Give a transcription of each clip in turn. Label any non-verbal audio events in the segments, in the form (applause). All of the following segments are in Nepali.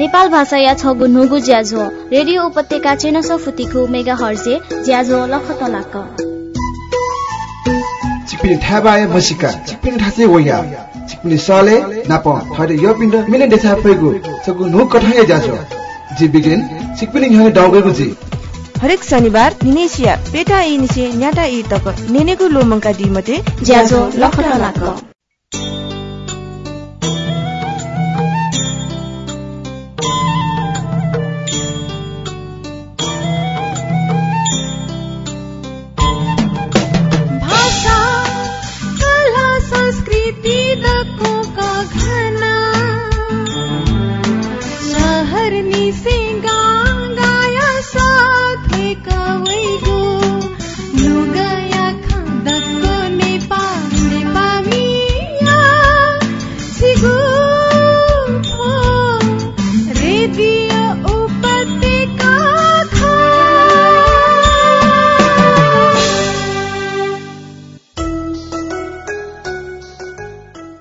नेपाल भाषा या छगु नुगु ज्याझो रेडियो उपत्यका चेनसो फुतिखु मेगा हर्जे ज्याझो लखत लाक चिपिन थाबाय मसिका चिपिन ठासे वया। चिपिन साले नाप थरे यो पिण्ड मिले देसा फैगु छगु नु कठाय ज्याझो। जी बिगिन चिपिन हने डाउगेगु जी हरेक शनिबार निनेसिया पेटा इनिसे न्याटा इ तक नेनेगु लोमंका दिमते ज्याझो लखत लाक olvido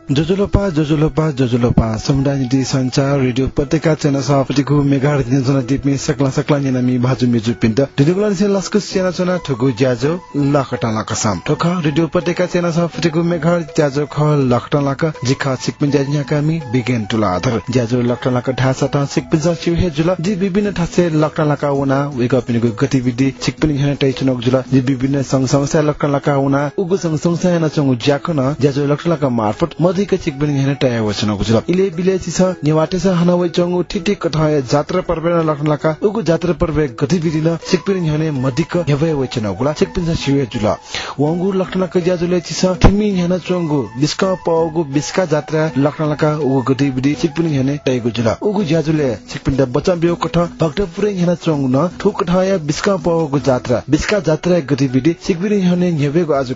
जोजोलोपा जोजोलोपा जोजोलोपा। समुदाय नीति संचार रेडियो पत्रिका चेना सभापतिको मेघाड दिनजना टिप्ने सकला सकला निनामी भाजु मेजु पिन्ट दिनुगुला निसे लस्कु सेना चना ठगु ज्याजो लखटा लकसम ठोख रेडियो पत्रिका चेना सभापतिको मेघाड ज्याजो ख लखटा लक जिखा सिकपिन ज्याज्ञा कामी बिगेन तुला आधार। ज्याजो लखटा लक ढासा ता सिकपिन जा छिउ जुल। जि विभिन्न ठासे लखटा लका उना वेग पिनको गतिविधि सिकपिन हेन टाइ चुनक जुल। जि विभिन्न संघ समस्या लखटा लका उना उगु संघ समस्या न चंगु ज्याखन ज्याजो लखटा लका मार्फत मधिक चंगु ठिठी कथाय जात्रा पर्व लखन जात्रा पर्व गतिविधि न चिकबिन हेने मधिक यवय वचन गुला। चिकबिन छ शिवे जुल। वंगु लखन लका ज्याजुले छ ठिमी हेन चंगु बिस्का बिस्का जात्रा लखन लका उगु गतिविधि चिकबिन हेने टाइगु जुल उगु ज्याजुले चिकबिन द बचम बियो कथ भक्तपुरे हेन चंगु न ठुक कथाय बिस्का जात्रा। बिस्का जात्रा गतिविधि हेने यवेगु आज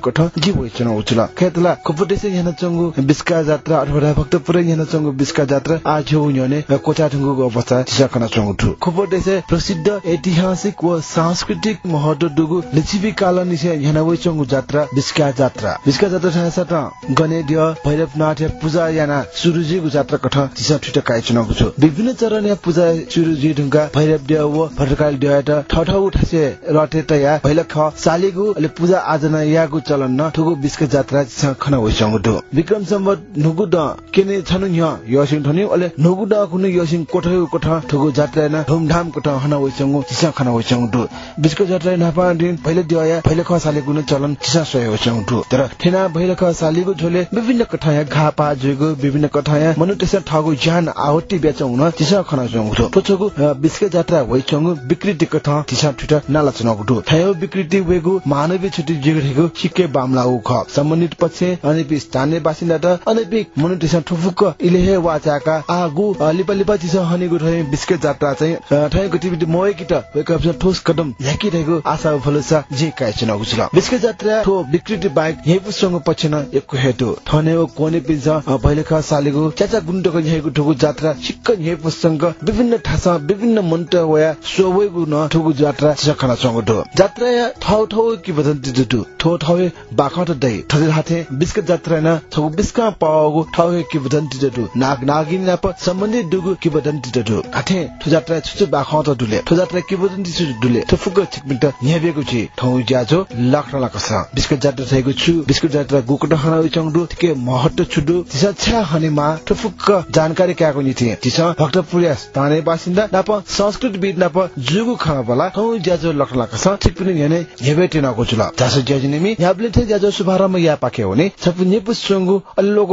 वचन उचला खेतला खपटेसे हेन चंगु बिस्का जात्रा अथवा भक्त पुरै यहाँ चंगु बिस्का जात्रा आज उन्योने कोचा ठुङ्गुको अवस्था चिसाकना चंगु ठु खुपो देशे प्रसिद्ध ऐतिहासिक व सांस्कृतिक महत्व दुगु लिचिबी काल निसे यहाँ वइ चंगु जात्रा बिस्का जात्रा बिस्का जात्रा त गने दिय भैरवनाथ पूजा याना सुरुजीको जात्रा कठ चिसा ठुट काय छु विभिन्न चरण या पूजा सुरुजी ढुङ्गा भैरव देव व भटकाल देव त ठठौ उठासे रटे त या भैल ख सालीगु पूजा आजना यागु चलन न ठुगु बिस्का जात्रा खना दु विक्रम सम्वत नुगु द केने छनु य यसिङ थनि अले नुगु द कुनु यसिङ कोठै कोठ ठुगु जात्रा न धुमधाम कोठ हना वइसंगु चिसा खना वइसंगु दु बिस्को जात्रा नापा दिन पहिले दिया पहिले ख साले गुनु चलन चिसा सय वइसंगु दु तर थेना पहिले ख सालीगु झोले विभिन्न कठाया घा पा जुगु विभिन्न कठाया मनु त्यसै ठगु ज्यान आहुति बेचौ न चिसा खना जंगु दु पुछगु बिस्के जात्रा वइसंगु विकृति कठ चिसा ठुटा नाला चनगु दु थायो विकृति वेगु मानवीय छुटी जिगरेगु सिक्के बामला उ ख। सम्बन्धित पक्ष अनि स्थानीय बासिन्दा अनि मनु त्यसमा ठुफुक्क इलेहे वाचाका आगु लिपा लिपा चिस हनेगु रहे बिस्केट जात्रा चाहिँ ठै गतिविधि मोय किट वेकअप ठोस कदम ल्याकी रहेको आशा फलसा जे काय चनगु छ। बिस्केट जात्रा ठो विकृति बाइक हे पुसँग पछिन एकको हेतु थने कोने पिन्छ पहिलेका सालेगु चाचा गुण्डको यहीको ठुगु जात्रा सिक्क हे पुसँग विभिन्न ठासा विभिन्न मन्त्र वया सोवेगु न ठुगु जात्रा सखना सँग दो जात्रा ठाउ ठाउ कि बदन दिदु ठो ठाउ बाखट दै ठदिर हाथे बिस्केट जात्रा न ठगु बिस्का पावगु ठाउ कि बदन दिदु नाग नागिन नाप सम्बन्धित दुगु कि बदन दिदु हाथे ठु जात्रा छुचु बाखट दुले ठु जात्रा कि बदन दिसु दुले ठुफुक छिकमिन्ट न्याबेगु छि। ठाउ ज्याजो लाख लाख छ बिस्केट जात्रा थैगु छु। बिस्केट जात्रा गुकुट हना चंगदु के महत्व छुडु। तिसा छ्या हनेमा ठुफुक जानकारी क्याको नि थिए। तिसा भक्तपुर स्थानीय बासिन्दा नाप संस्कृत विद नाप जुगु खाना बला ठाउ ज्याजो लख लाख छ ठिक पनि यने हेबेटे नको जुल जासो ज्याजिनेमी याबले थे ज्याजो शुभारम्भ या पाके होने छपु नेपु सुंगु अल्लोगो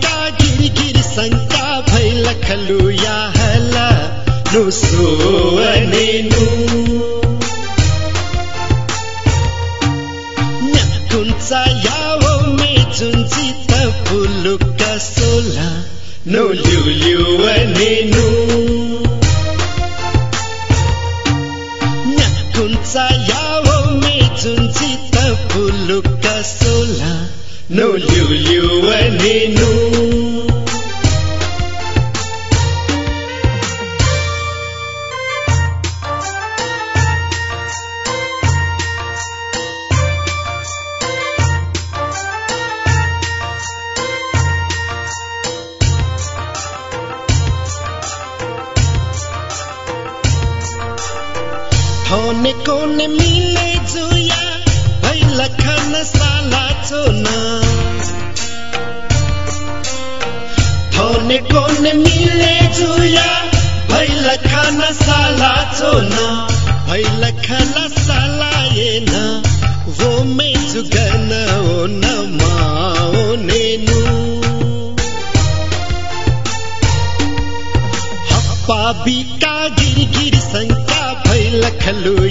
ಸಂಖ್ಯಾ ಭೈಲ ಖಲು ಯಾಹಲ ನು ಸೋನೇನು ಕುಂಚ ಯಾವೊಮ್ಮೆ ಚುಂಚಿ ತಪ್ಪುಲುಕ್ಕ ಸೋಲ ನೋಲ್ಯುಲ್ಯುವ ನೀನು ಕುಂಚ ಯಾವೊಮ್ಮೆ ಚುಂಚಿ ತಪ್ಪುಲುಕ್ಕ ಸೋಲ ನೋಲ್ಯುಲ್ಯುವ ನೀನು कोने मिले जुया भई लखन साला चोना थोने कोने मिले जुया भई लखन साला चोना भई लखन साला ये ना वो में जुगन ओ न माओ नेनु हप्पा बिका गिर गिर शङ्का भैलखलु या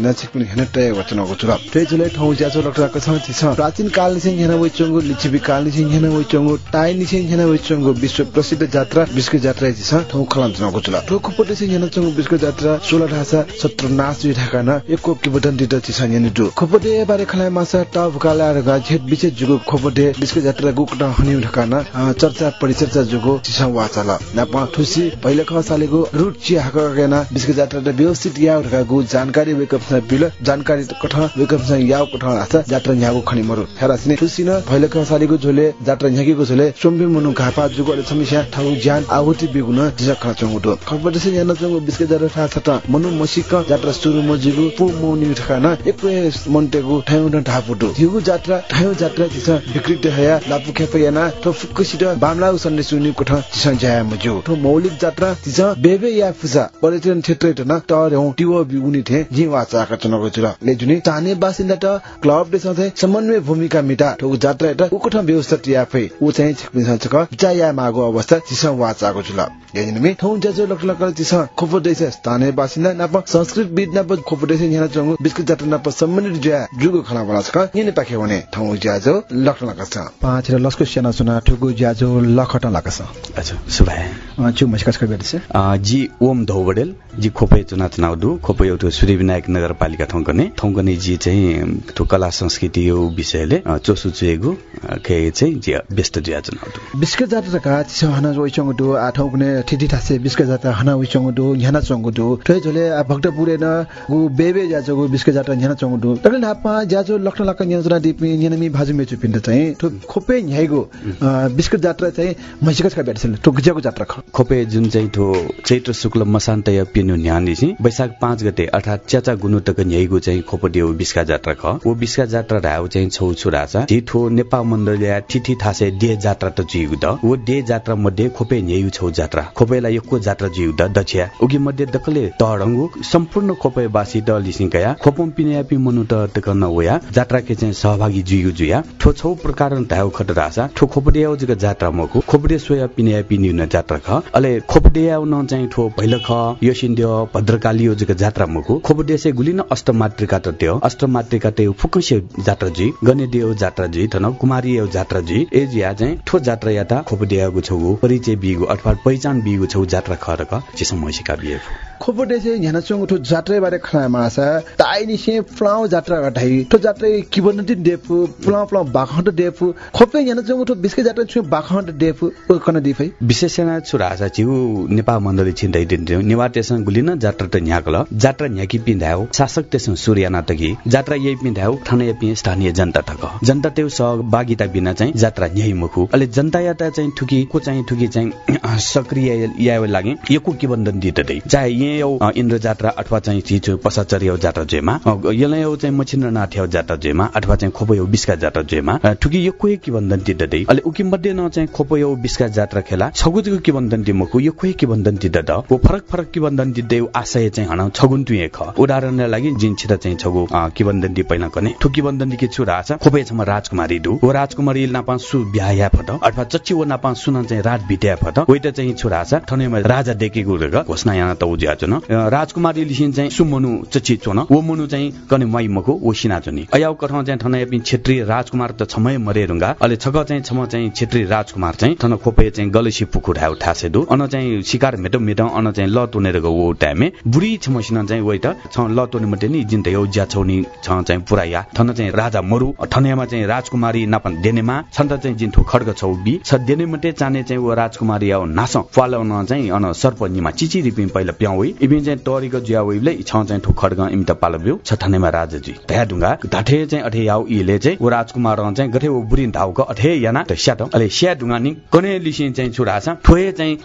न छिकपिन हेन तय वचन गुचुरा त्रै जुले ठौ ज्याचो लक्टराको छ छ। प्राचीन काल निसे हेन वइ चोङगु लिचिबि काल निसे हेन वइ चोङगु टाइ निसे हेन वइ चोङगु विश्व प्रसिद्ध यात्रा विश्व यात्रा छ। ठौ खलाम च गुचुरा ठौ खुपटे से हेन चोङगु विश्व यात्रा 16 ढासा 17 नाच जुइ ढाका न एको किबदन दिद छि हेन दु खुपटे बारे खलाय मासा टा भुकाला र गा झेट बिचे जुगु खुपटे विश्व यात्रा गुकटा हनि ढाका न चर्चा परिचर्चा जुगु छि वाचला। न ठुसी पहिले ख सालेको रुट हाका गेना विश्व यात्रा द व्यवस्थित याव ढका गु जानकारी वेकअप छ बिल जानकारी कठ छ याव कठ आछ जात्रा न्यागु खनि मरु हेरासिने खुसिन भइले ख सालीको झोले जात्रा न्यागीको झोले सोम्बे मुनु घापा जुगो ले समस्या ठाउ ज्यान आहुति बिगुन जिस खना चंगु दो खबर से यान चंगु बिस्के जात्रा था छटा। मनु मसिक जात्रा सुरु मजिगु पु मोनि ढका न एकवे मन्टेगु ठाउ न ढापु दो हिगु जात्रा ठाउ जात्रा जिस विकृत हया लापु खेप याना तो फुकुसित बामला उसन्ने सुनि कठ जिस जाया मजु तो मौलिक जात्रा जिस बेबे या फुजा पर्यटन क्षेत्र न टर्यौ टिव बिउनि थे जि वाचाका चनको जुल ले जुनि ताने बासिन्दा त क्लब दे सथे समन्वय भूमिका मिटा ठोक जात्रा त उकठ व्यवस्था टिया फै उ चाहिँ छिक्पिन सचक जाया मागो अवस्था जिस वाचाको जुल यजिनमि ठौ जजो लक लक जिस खोपो देश स्थानीय बासिन्दा नाप संस्कृत विद नाप खोपो देश यहाँ चंगु बिस्कुट जात्रा नाप सम्मानित ज्या जुगो खना बना छ यने पाखे भने ठौ ज्याजो लक लक छ। पाँच र लस्को सेना सुना ठुगु ज्याजो लखट लक छ। अच्छा सुभाय। छु मस्कस कबेट छ? जी ओम धौबडेल। जी खोपे चुनाव चुनाव दु खोपे एउटा सूर्य विनायक नगरपालिका थौकने थौकने जी चाहिँ ठु कला संस्कृति यो विषयले चोसु चुएगु खे चाहिँ जी व्यस्त जिया चुनाव दु बिस्कुट जात्रा का हना ओइचंग दु आठौ कुने ठिठी थासे बिस्कुट जात्रा हना ओइचंग दु न्याना चंग दु झोले भक्तपुरे न गु बेबे जाजो गु बिस्कुट जात्रा न्याना चंग दु तले नापा जाजो लक्ष्ण लक्क न्याजरा दिपि न्यानमी भाजु मेचु पिन्द चाहिँ ठु खोपे न्याइगु बिस्कुट जात्रा चाहिँ मैसिकस का बेटसेल ठु गजको जात्रा खोपे जुन चाहिँ ठो चैत्र शुक्ल मसान्तय पिनु न्यानी चाहिँ वैशाख पाँच गते अर्थात च्याचा गुनुटक न्याइगु चाहिँ खोपडियो बिस्का जात्रा ख। ओ बिस्का जात्रा ढाउ चाहिँ छौ छुरा छ ठिठो नेपाल मण्डलया ठिठी थासे डे जात्रा त जुइगु द। ओ डे जात्रा मध्ये खोपे न्याइगु छौ जात्रा। खोपेलाई यको जात्रा जुइगु द दछ्या उगी मध्ये दकले तडंगु सम्पूर्ण खोपेवासी द लिसिंकया खोपम पिन्यापि मनु त तकन वया जात्रा के चाहिँ सहभागी जुइगु जुया ठो छौ प्रकार ढाउ खट रासा ठो खोपडिया जग जात्रा मकु। खोपडे सोया पिन्यापि न्युन जात्रा ख। अले खोपडिया न चाहिँ ठो भैल ख। यसिन्द्य भद्रकाली जग जात्रा मकु खोपडेसे गुलिन अष्टमात्रिका त त्यो। अष्टमात्रिका त्यो फुकसे जात्रा जी गणेदेव जात्रा जी थन कुमारी एव जात्रा जी एज या चाहिँ ठो जात्रा या त खोपडियागु छौ परिचय बिगु अथवा पहिचान बिगु छौ जात्रा खरक जे समयसिका बिए से न्याना चंग ठो जात्रे बारे खना मासा ताइ नि से फ्लाउ जात्रा गठाइ ठो जात्रे किबन दिन देफु फ्लाउ फ्लाउ बाखन्ट देफु। खोपे न्याना चंग ठो बिस्के जात्रा छु बाखन्ट देफु। कन दिफै विशेषण छुरासा छु नेपाल मण्डली छिन्दै दिन्थ्यो। निवाटेसन गुलिन जात्रा त न्याकल जात्रा न्याकी पिन्धायो शासक त्यसो सूर्यना तकी जात्रा यही पिन्धायो ठाने पि स्थानीय जनता तक। जनता त्यो सहभागिता बिना चाहिँ जात्रा न्याही मुखु। अहिले जनता याता चाहिँ ठुकी को चाहिँ ठुकी चाहिँ (clears throat) सक्रिय या लागि यको के बन्धन दिँदै चाहे यहाँ इन्द्र जात्रा अथवा चाहिँ चिज पसाचर्य जात्रा जेमा। यसलाई यो चाहिँ मछिन्द्र नाथ जात्रा जेमा अथवा चाहिँ खोपो यो बिस्का जात्रा जेमा। ठुकी यो कोही के बन्धन दिँदै अहिले उकि मध्ये न चाहिँ खोपो यो बिस्का जात्रा खेला छगुजको के बन्धन दिमको यो कोही के बन्धन दिँदा वो फरक फरक के बन्धन देव आशय चाहिँ हन छगुन तुए ख। उदाहरणलाई लागि जिन छिट चाहिँ छगु अ, किबन्दन्ती पहिला कने ठु किबन्दन्ती के छु राछ छम राजकुमारी दु। ओ राजकुमारी नापा सु ब्याया फट अथवा चच्ची ओ नापा सुन चाहिँ राज बिट्या फट त चाहिँ छु राछ ठनेमा राजा देखेको घोषणा यहाँ त उज्या न राजकुमारी लिसिन चाहिँ सुमनु चच्ची चोन। ओ मनु चाहिँ कने माइ मको ओ सिना चोनी। अयाउ कठाउ चाहिँ ठनै पिन क्षेत्रीय राजकुमार त छमय मरे रुङ्गा। अहिले छक चाहिँ छम चाहिँ क्षेत्रीय राजकुमार चाहिँ। ठन खोपे चाहिँ गलेसी पुखु ढाउ ठासे दु। अन चाहिँ शिकार मेटो मेटो अन चाहिँ ल तोनेर गो ओ टाइमे बुढी छमसिन चाहिँ वइ त छ ल तोने मटे नि जिन त यौ ज्या छौनी छ चाहिँ पुराया ठन चाहिँ राजा मरु ठनेमा चाहिँ राजकुमारी नापन देनेमा छन् त चाहिँ जिन थु खड्ग छौ बि छ देने मटे चाने चाहिँ वो राजकुमारी आउ नास फालाउन चाहिँ अन सर्प निमा चिची रिपि पहिला प्याउ इबिन चाहिँ टरीको ज्या वइले छ चाहिँ थु खड्ग इम त पालब्यु छ ठनेमा राजाजी भ्या ढुङ्गा धाठे चाहिँ अठे याउ इले चाहिँ वो राजकुमार चाहिँ गठे वो बुढी धाउको अठे याना त स्याट अले स्या ढुङ्गा नि कने लिसिन चाहिँ छुरा छ ठोए चाहिँ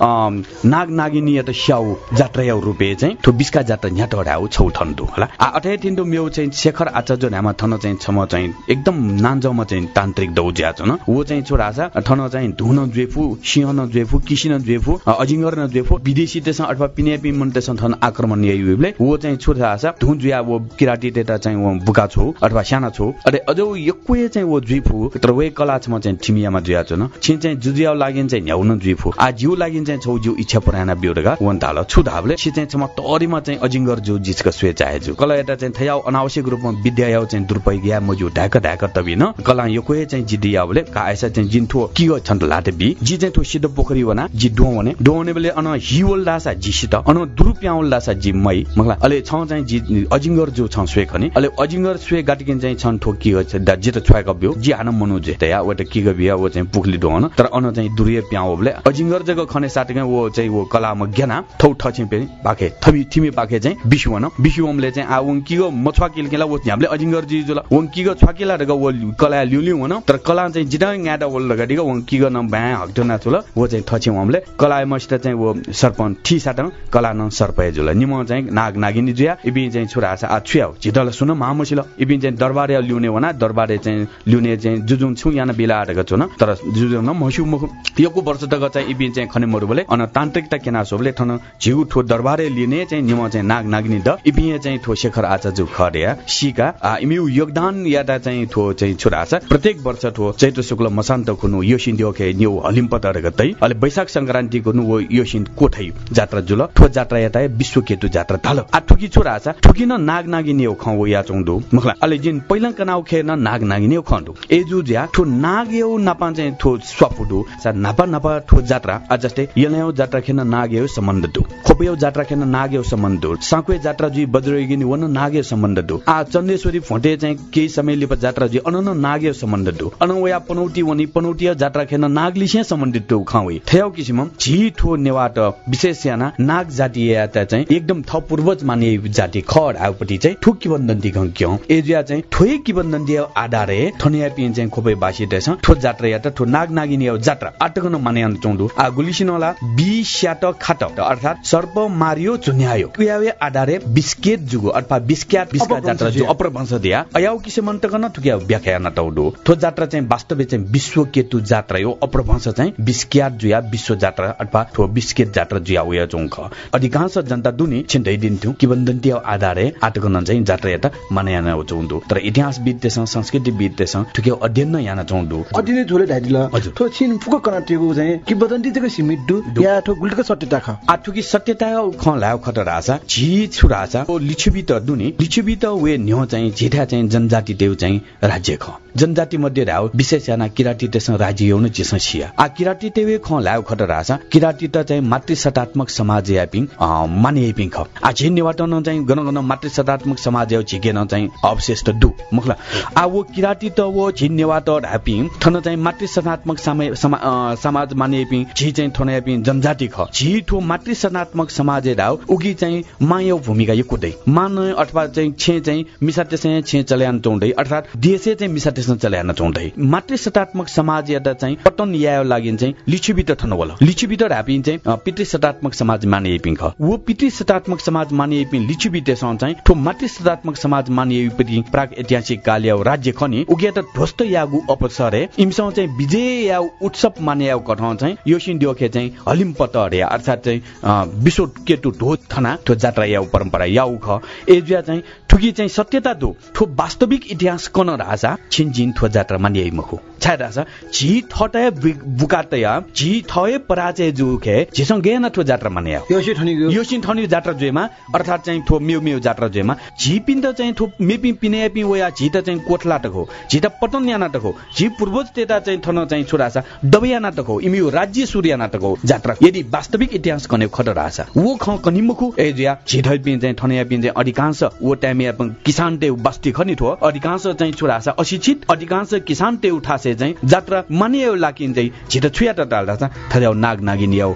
नाग नागिनी त स्याउ जात्रा याउ रुपे चाहिँ ठो बिस्का जात्रा न्याट ढाउ छौ ठन्डु होला। आ अठे तिन्दु मेउ चाहिँ शेखर आचार्य नामा थन चाहिँ छम चाहिँ एकदम नान्जमा चाहिँ तान्त्रिक दौज्या छ न वो चाहिँ छोरा छ ठन चाहिँ धुन ज्वेफु सिंह न ज्वेफु किसी न ज्वेफु अ, अजिङ्गर न ज्वेफु विदेशी त्यसमा अथवा पिनेपी मन त्यसमा थन आक्रमण ययुले वो चाहिँ छोरा छ धु जुया वो किराटी तेता चाहिँ बुका छौ अथवा साना छौ। अरे अझौ यक्वे चाहिँ वो ज्विफु तर वे कला छमा चाहिँ ठिमियामा जुया छ न छिन चाहिँ जुजियाउ लागिन चाहिँ न्याउन ज्विफु। आ जिउ लागिन चाहिँ छौ जिउ इच्छा पुराना बिउडगा वन छु धाबले छि चाहिँ छमा तरीमा चाहिँ अजिङ्गर जो जिसका स्वे चाहे जो कला एउटा चाहिँ थयाउ अनावश्यक रूपमा विद्या याउ चाहिँ या मजु ढाका ढाका तबि न कला यो कोही चाहिँ याउले का ऐसा चाहिँ जिन्थो कि गो छन् लाटे बि। जि चाहिँ थो सिद्ध पोखरी वना जि डो भने डो बेले अन हिवल दासा जि अन दुरुप्याउल दासा जि मै मगला अले छ चाहिँ जि अजिङ्गर जो छ स्वे खनि। अले अजिङ्गर स्वे गाटिकिन चाहिँ छन् ठो कि गो दा जि त छ्वाक बियो। जि हान मनु जे त या वट कि गो बिया वो चाहिँ पुखली डो तर अन चाहिँ दुरिय प्याउ अजिङ्गर जग खने साटके वो चाहिँ वो कला म ज्ञाना। थौ ठछि पे बाखे थमी थिमी बाखे चाहिँ बिसु न बिसुमले चाहिँ आ वङ कि गो मछ्वा किलकेला वो हामीले अजिङ्गर जी जुला। वङ कि गो छ्वाकिला रग वो कला लिउ लिउ न तर कला चाहिँ जिटा ङाटा वल वङ कि गो न ब्या हक्टो ना छुल वो चाहिँ थछि हामीले कला मस्ट चाहिँ वो सर्पन ठी साट कला न सर्पय जुल। निम चाहिँ नाग नागिनी जुया। इबि चाहिँ छोरा आछ आ छुया झिटल सुन महामसिल इबि चाहिँ दरबारे लिउने वना दरबारे चाहिँ लिउने चाहिँ जुजुङ छु याना बेला आटेको छु न तर जुजुङ न मसु मुख यको वर्ष तक चाहिँ इबि चाहिँ खने मरु बोले। अन तान्त्रिकता केना सोबले ठन झिउ ठो दरबारे लिने चाहिँ निम चाहिँ नाग नागिनी द इबि चाहिँ ठो शेखर आचार्य खर्या सिका आ इमिउ योगदान यादा चाहिँ ठो चाहिँ छोरा आछ प्रत्येक वर्ष ठो चैत्र शुक्ल मसान्त खुनु यो सिन्दियो खे न्यु पतर गतै अले वैशाख संक्रान्ति खुनु वो यो सिन कोठै जात्रा जुल। ठो जात्रा याता विश्व केतु जात्रा थाल। आ ठुकी छोरा आछ ठुकी न नाग नागिनी हो खौ या चौंदु मखला अले जिन पहिला कनाउ खे न नाग नागिनी हो खंदु एजु ज्या ठो नाग यो नापा चाहिँ ठो स्वाफुडु सा नापा नापा ठो जात्रा आ जस्तै यलयाउ जात्रा खेन नाग यो सम्बन्ध दु। खोपयो जात्रा खेन नाग यो सम्बन्ध। दु साकुए जात्रा जी बज्रगिनी वन यो सम्बन्ध दु आ चन्देश्वरी फोटे चाहिँ केही समय लिप जात्रा जी अनन नाग सम्बन्ध दु अन वया पनौटी वनी पनौटी जात्रा खेन नागलिसे सम्बन्धित दु खाउई थ्याउ किसिम झी ठो नेवाट विशेष याना नाग जाति चाहिँ एकदम थ पूर्वज माने जाति खड आउपट्टि चाहिँ ठुक किबन्दन्ती गंक्यौ एजिया चाहिँ ठोय किबन्दन्ती आधारे थनिया पिन चाहिँ खोपै बासी देस ठो जात्रा याता ठो नाग नागिनी जात्रा। आटकन माने अन चौंदु आ गुलिसिनला बी स्याट खाट। अर्थात सर्प मारियो चुन्यायो कुयावे आधारे बिस्केट जुगो अथवा बिस्क्याट बिस्का जात्रा जो अपरवंश दिया अयाउ किसिम अन्तकन ठुक्या व्याख्या न तौडु ठो जात्रा चाहिँ वास्तविक चाहिँ विश्व केतु जात्रा यो अपरवंश चाहिँ बिस्क्याट जुया विश्व जात्रा अथवा ठो बिस्केट जात्रा जुया उया चौंख अधिकांश जनता दुनी छिन्दै दिन्थ्यौ किबन्दन्ती आधारे आटकन चाहिँ जात्रा याता माने याना चौंदु तर इतिहासविद त्यससँग संस्कृतिविद त्यससँग ठुक्या अध्ययन याना चौंदु अदिने झोले ढाइदिल हजुर। थो छिन फुक कनाटेको चाहिँ किबदन्ती चाहिँ सिमिड्डु या ठो गुल्टको सट्टा ख आठुकी सत्यता ख लाउ खट रासा झी छु ओ लिच्छवी त दुनी लिच्छवी त वे न्यो चाहिँ झेठा चाहिँ जनजाति देव चाहिँ राज्य ख जनजाति मध्ये राव विशेष याना किराती त्यसमा राज्य यौन चिस छिया आ किराती तेवे ख लाउ खट रासा किराती त चाहिँ मातृ सतात्मक समाज यापिङ माने यापिङ ख। आ झिन न चाहिँ गन गन मातृ सतात्मक समाज याउ झिकेन चाहिँ अवशेष दु। मुखला। आ वो किराती त वो झिन नेवाट ढापिङ थन चाहिँ मातृ सतात्मक समाज माने यापिङ झी चाहिँ थोन यापिङ जनजाति ख। झी ठो मातृ सनात्मक समाज राव उगी चाहिँ माया भूमिका यो कुदै। मान अथवा चाहिँ छे चाहिँ मिसा त्यसै छे चल्यान चौँदै अर्थात देशे चाहिँ मिसा त्यसमा चलाएन चौधै मातृ सतात्मक समाज यादा चाहिँ पटन यायो लागि चाहिँ लिच्छिबित ठन होला लिच्छिबित ढापिन चाहिँ पितृ सतात्मक समाज माने पिङ ख। वो पितृ सतात्मक समाज माने पिङ लिच्छिबित सँग चाहिँ ठो मातृ सतात्मक समाज माने पिति प्राग ऐतिहासिक काल या राज्य खनि उगे त ध्वस्त यागु अवसर है इमसँग चाहिँ विजय या उत्सव माने या कठाउँ चाहिँ योसिन दियोखे चाहिँ हलिम पत हरे अर्थात् चाहिँ विश्व केटु ढो थना ठो जात्रा याउ परम्परा याउ ख। एजुया चाहिँ ठुकी चाहिँ सत्यता दो ठो वास्तविक इतिहास कन राजा छिनजिन ठो जात्रा मानिए मखु। छाय राजा झी थटय बुकातया झी थय पराजय जुखे झिसङ गेन ठो जात्रा माने यो चाहिँ ठनिको यो सिन ठनी जात्रा जोएमा अर्थात् चाहिँ थो मेउ मेउ जात्रा जोएमा झी पिन त चाहिँ थो मेपि पिने पि वया झी त चाहिँ कोठला टक हो झी त पटन या नाटक हो झी पूर्वज तेता चाहिँ थन चाहिँ छोरासा दबया नाटक हो इमियो राज्य सूर्य नाटक हो जात्रा। यदि वास्तविक इतिहास कने खट रासा वो ख कनिमुखु ए जिया झी धै पिन चाहिँ थनया पिन चाहिँ अधिकांश वो टाइम किसान ते बस्ती खनि थो अधिकांश चाहिँ छोरासा अशिक्षित अधिकांश किसान ते उठासे चाहिँ जात्रा मानियो लाकिन चाहिँ त छुया त डाल्दा छ थर्याउ नाग नागिन याउ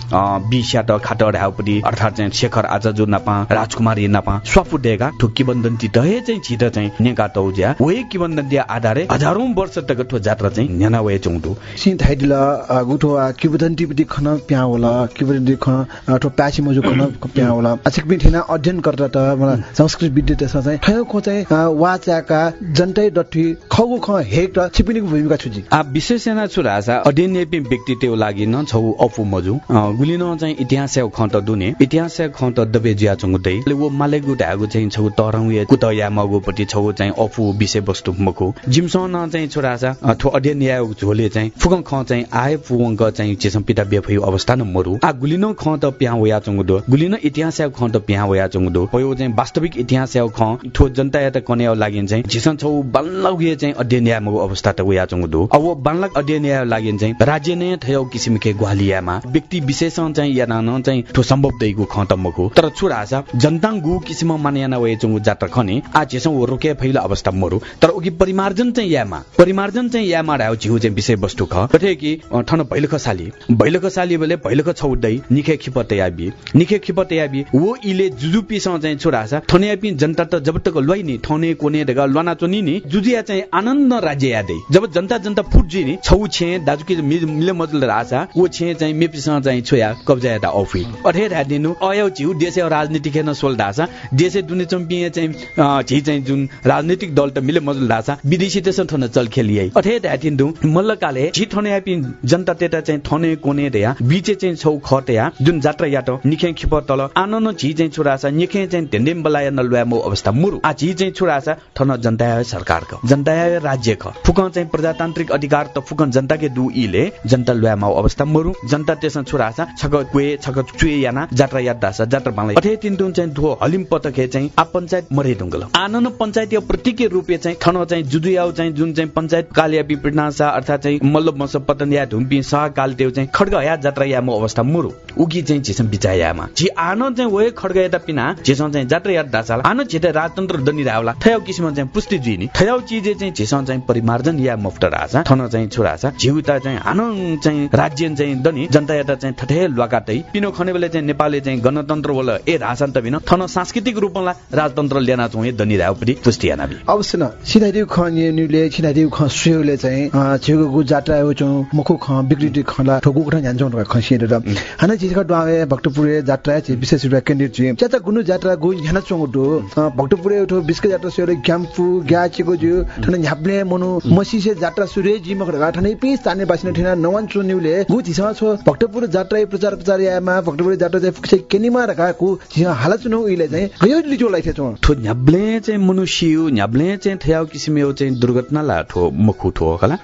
बिस्या त खाट ढाउपट्टि अर्थात् चाहिँ शेखर आचार्य नपा राजकुमारी नपा स्वाफुटेका ठो किबन्दन्ती दहे चाहिँ छिट चाहिँ नेका तौज्या वे किबन्दन्ती आधारे हजारौं वर्ष तक ठो जात्रा चाहिँ न्याना वे चौटु सिन थाइदिला गुठो आ किबदन्ती पति खन प्या होला किबदन्ती खन अथवा प्यासी मजु खन प्या होला। अछिक थिएन अध्ययन गर्दा त संस्कृत त्यसमा चाहिँ खो चाहिँ वाचाका जन्तै डठी खगु ख हेक र छिपिनीको भूमिका छुजी आ विशेष सेना छुरासा अध्ययन व्यक्ति त्यो लागि न छौ अफु मजु। गुलिन चाहिँ इतिहास खत दुने। इतिहास खत दबे जिया चंगुदै वो मालेगु ढागु चाहिँ छौ तरौ या कुत या मगुपट्टि छौ चाहिँ अफु विषय वस्तु मको। जिमसन चाहिँ छोरासा अ, थो अध्ययन या झोले चाहिँ फुकङ ख चाहिँ आए फुवंक चाहिँ चेसम पिता बेफयु अवस्था न मरु। आ गुलिन ख त प्या वया चंगुदो गुलिन इतिहास ख त प्या वया चंगुदो पयो चाहिँ वास्तविक इतिहास ख थो जनता या त कन्या लागि चाहिँ झिसन छौ बल्लौगे चाहिँ अध्ययन मगु अवस्था त वया चंगुदो अब बालक अध्ययन लागि चाहिँ राज्य नै थयो किसिमके ग्वालियामा व्यक्ति विशेष चाहिँ या न चाहिँ ठो सम्भव दैगु खतमको तर छुरा छ जनताङ गु किसिम मानियाना वे चंगु जात्रा खने आ वो रोके फैला अवस्था मरु। तर उकि परिमार्जन चाहिँ यामा परिमार्जन चाहिँ यामा राउ झिउ चाहिँ विषय वस्तु ख। कथे कि ठन भैलख साली भैलख साली बेले भैलख छौदै निखे खिपत याबी निखे खिपत याबी वो इले जुजुपी चाहिँ छोरा थने यापी जनता त जब तक लइ नि थने कोने दगा लना चोनी नि जुजिया चाहिँ आनन्द राज्य यादै। जब जनता जनता फुट जी नि छौ छे दाजुकी मिले मजल राजा वो छे चाहिँ मेपिसँग चाहिँ छोया कब्जा यादा अफि अठे धा दिनु अयौ छिउ देशे राजनीति खेन सोल दासा देशे दुने चम्पिए चाहिँ झि चाहिँ जुन राजनीतिक दल त मिले मजल दासा विदेशी देश थन चल खेलिए अठे धा दिनु मल्लकाले झि थने यापि जनता तेता चाहिँ थने कोने दया। बिचे चाहिँ छौ खतया जुन जात्रा याटो निखे खिप तल। आनन झि चाहिँ छोरासा निखे चाहिँ ढेन्डेम बलाय नलुया मो अवस्था मुरु। आ झि चाहिँ छोरासा थन जनता सरकारको। जनता राज्य ख। फुक चाहिँ प्रजातान्त्रिक अधिकार त फुकन जनता के दु इले जनता लुया माउ अवस्था मरु जनता त्यसमा छोरासा छक कुए छक चुए याना जात्रा याद दासा जात्रा बालै अथे तिन दुन चाहिँ धो हलिम पतके चाहिँ आ पञ्चायत मरे ढुङ्गल। आनन पञ्चायत यो प्रत्येक रूपे चाहिँ थन चाहिँ जुदुयाउ चाहिँ जुन चाहिँ पञ्चायत कालिया पिपनासा अर्थात् चाहिँ मल्ल मस पतन या धुम्पी सह काल त्यो चाहिँ खड्ग या जात्रा या मो अवस्था मुरु उगी चाहिँ झिसम बिचायामा झि आन चाहिँ वे खड्ग यता पिना झिसम चाहिँ जात्रा याद दासा आन झिते राजतन्त्र दनि रावला। थयाउ किसिम चाहिँ पुष्टि जुइनी थयाउ चिजे चाहिँ झिसम चाहिँ परिमार्जन या मुफ्त राजा थन चाहिँ छोरासा झिउता चाहिँ हान चाहिँ राज्य चाहिँ दनि जनता यता चाहिँ ठठे लगातै पिनो खने बेला चाहिँ नेपालले चाहिँ गणतन्त्र बोल ए राजन त बिन थन सांस्कृतिक रूपमा राजतन्त्र ल्याना चाहिँ दनि रावपट्टि पुष्टि याना अवश्य न। सिधाइदिउ ख निले सिधाइदिउ ख सुयोले चाहिँ छेउको गु जात्रा हो चौ मुखु ख बिग्रिटी खला ठोकु उठा जान्छौ खसिएर हाना चिजका डुवावे भक्तपुरे जात्रा चाहिँ विशेष रूपमा केन्द्रित छु। च्याचा गुनु जात्रा गु झ्याना चोङटो भक्तपुरे उठो बिस्के जात्रा सुयोले ग्याम्पु ग्याचेको जु ठन झ्याप्ले मनु मसिसे जात्रा सुरे जिम खडगा ठनै पि स्थानीय बासिना ठिना नवान चुन्युले गु झिसा छ भक्तपुर जात्रा प्रचार प्रचार यामा भक्तपुर जात्रा चाहिँ फुक्से केनीमा रखाको झिसा हाला चुनौ इले चाहिँ गयो लिजो लाइथे छ ठो न्याब्ले चाहिँ मनुष्य न्याब्ले चाहिँ थयाउ किसिम यो चाहिँ दुर्घटना ला ठो मुखु ठो होला।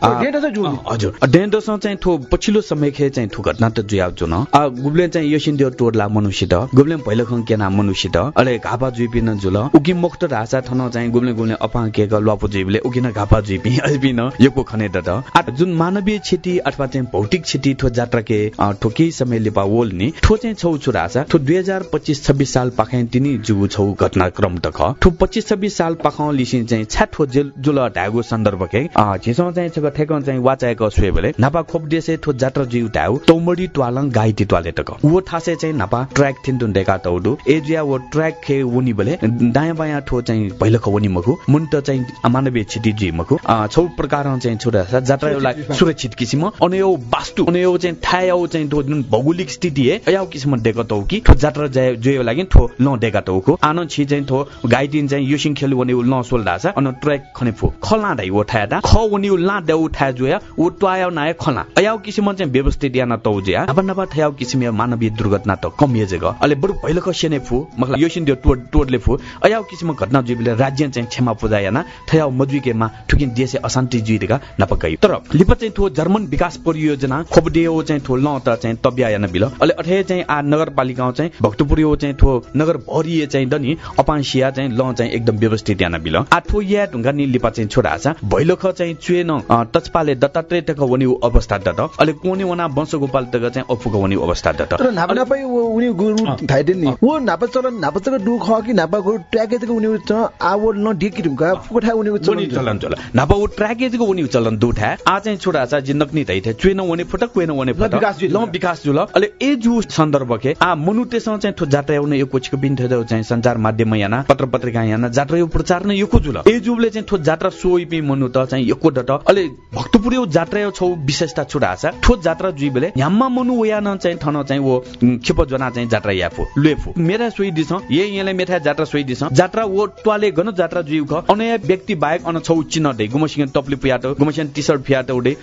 हजुर। डेन्डोसँग चाहिँ ठो पछिल्लो समय खे चाहिँ ठो घटना त जुयाउ जुन आ गुब्ले चाहिँ यो सिन्दियो टोडला मनुष्य त गुब्ले पहिलो खं केना मनुष्य त अले घापा जुइपिन जुल उकि मुक्त रासा थन चाहिँ गुब्ले गुब्ले अपा के ग लपो जुइबले उकिन घापा जुइपि अल्पिन योको खने त त आ जुन मानवीय क्षति अथवा चाहिँ भौतिक क्षति ठो जात्रा के ठो केही समय लिपा नि ठो चाहिँ छौ छु रासा ठो दुई हजार पच्चिस छब्बिस साल पाखे तिनी जुगु छौ घटनाक्रम त ख ठो पच्चिस छब्बिस साल पाखौ लिसिन चाहिँ हो जेल जुल ढागु सन्दर्भ के झिसो चाहिँ छक ठेक चाहिँ वाचाएको छुए बेले नापा खोप देसे ठो जात्रा जिउ ढाउ तौमडी ट्वालङ गाइती ट्वाले तक वो ठासे चाहिँ नापा ट्र्याक थिन्तुन डेका तौडु एजिया वो ट्र्याक खे उनी बेले दायाँ बायाँ ठो चाहिँ पहिलो ख उनी मखु मुन्ट चाहिँ अमानवीय क्षति जी मखु। जिम्मको छौ प्रकार चाहिँ छोरा जात्रा एउटा सुरक्षित किसिम अनि यो वास्तु अनि यो चाहिँ थाहा चाहिँ जुन भौगोलिक स्थिति है या किसिम डेका तौ कि? ठो जात्रा जाय जो लागि ठो ल डेका तौको आनो छि चाहिँ थो गाइदिन चाहिँ युसिङ खेलु वने ल सोल दासा अन ट्र्याक खने फु। खला दाइ ओ दा। ख वनि ला दे उठा जोया। ओ ट्वाया नाय खला। अयाउ किसिम चाहिँ व्यवस्थित याना तौ ज्या। अब नबा थयाउ किसिम मानवीय दुर्घटना त कम ये जग। अले बरु पहिलो खसेने फु। मखला योसिन त्यो टोड टोडले फु। अयाउ किसिम घटना जुबिले राज्य चाहिँ क्षमा पूजा याना थयाउ मजुकेमा ठुकिन देशे अशान्ति जुइदिका नपकाइ तर लिप चाहिँ थो जर्मन विकास परियोजना खोबडेओ चाहिँ थो ल त चाहिँ तब्या याना बिल अले अठे चाहिँ आ नगरपालिका चाहिँ भक्तपुर चाहिँ थो नगर भरिए चाहिँ दनि अपांसिया चाहिँ ल चाहिँ एकदम व्यवस्थित याना बिल आ थो या ढुङ्गा नि लिपा चाहिँ छोरा छ भैलोख चाहिँ चुएन तचपाले दत्तात्रेय तक वनि अवस्था दत अले कोनी वना वंशगोपाल तक चाहिँ अफुको वनि अवस्था दत तर नापा नापा उनी गुरु थाइदेन नि वो नापा चलन नापा चक दु ख कि नापा गुरु ट्र्याके तक उनी च आव न ढिकी ढुङ्गा फुकठा उनी चलन चलन चलन नापा वो ट्र्याके तक उनी चलन दुठा आ चाहिँ छोरा छ जिन्दक नि थे चुएन वनि फटक कुएन वनि फटक। ल विकास जुल। अले ए जु सन्दर्भ के आ मनु त्यसमा चाहिँ थो जात्रा आउने यो कोचको बिन थियो चाहिँ संचार माध्यम याना पत्र पत्रिका याना जात्रा यो प्रचार नै यो जुल? ए जुले चाहिँ थो जात्रा सोइ पि मनु त चाहिँ यो डट? अले भक्तपुर यो जात्रा यो छौ विशेषता छुडा छ थो जात्रा जुइ बेले ह्याममा मनु वया न चाहिँ थन चाहिँ वो खेप जना चाहिँ जात्रा याफो लेफो मेरा सोइ दिस ये यले मेथा जात्रा सोइ दिस। जात्रा वो ट्वाले गन जात्रा जुइ ख अनया व्यक्ति बाहेक अन छौ चिन्ह गुमसिङ टपली पुयाटो गुमसिङ टी शर्ट फियाटो उडे।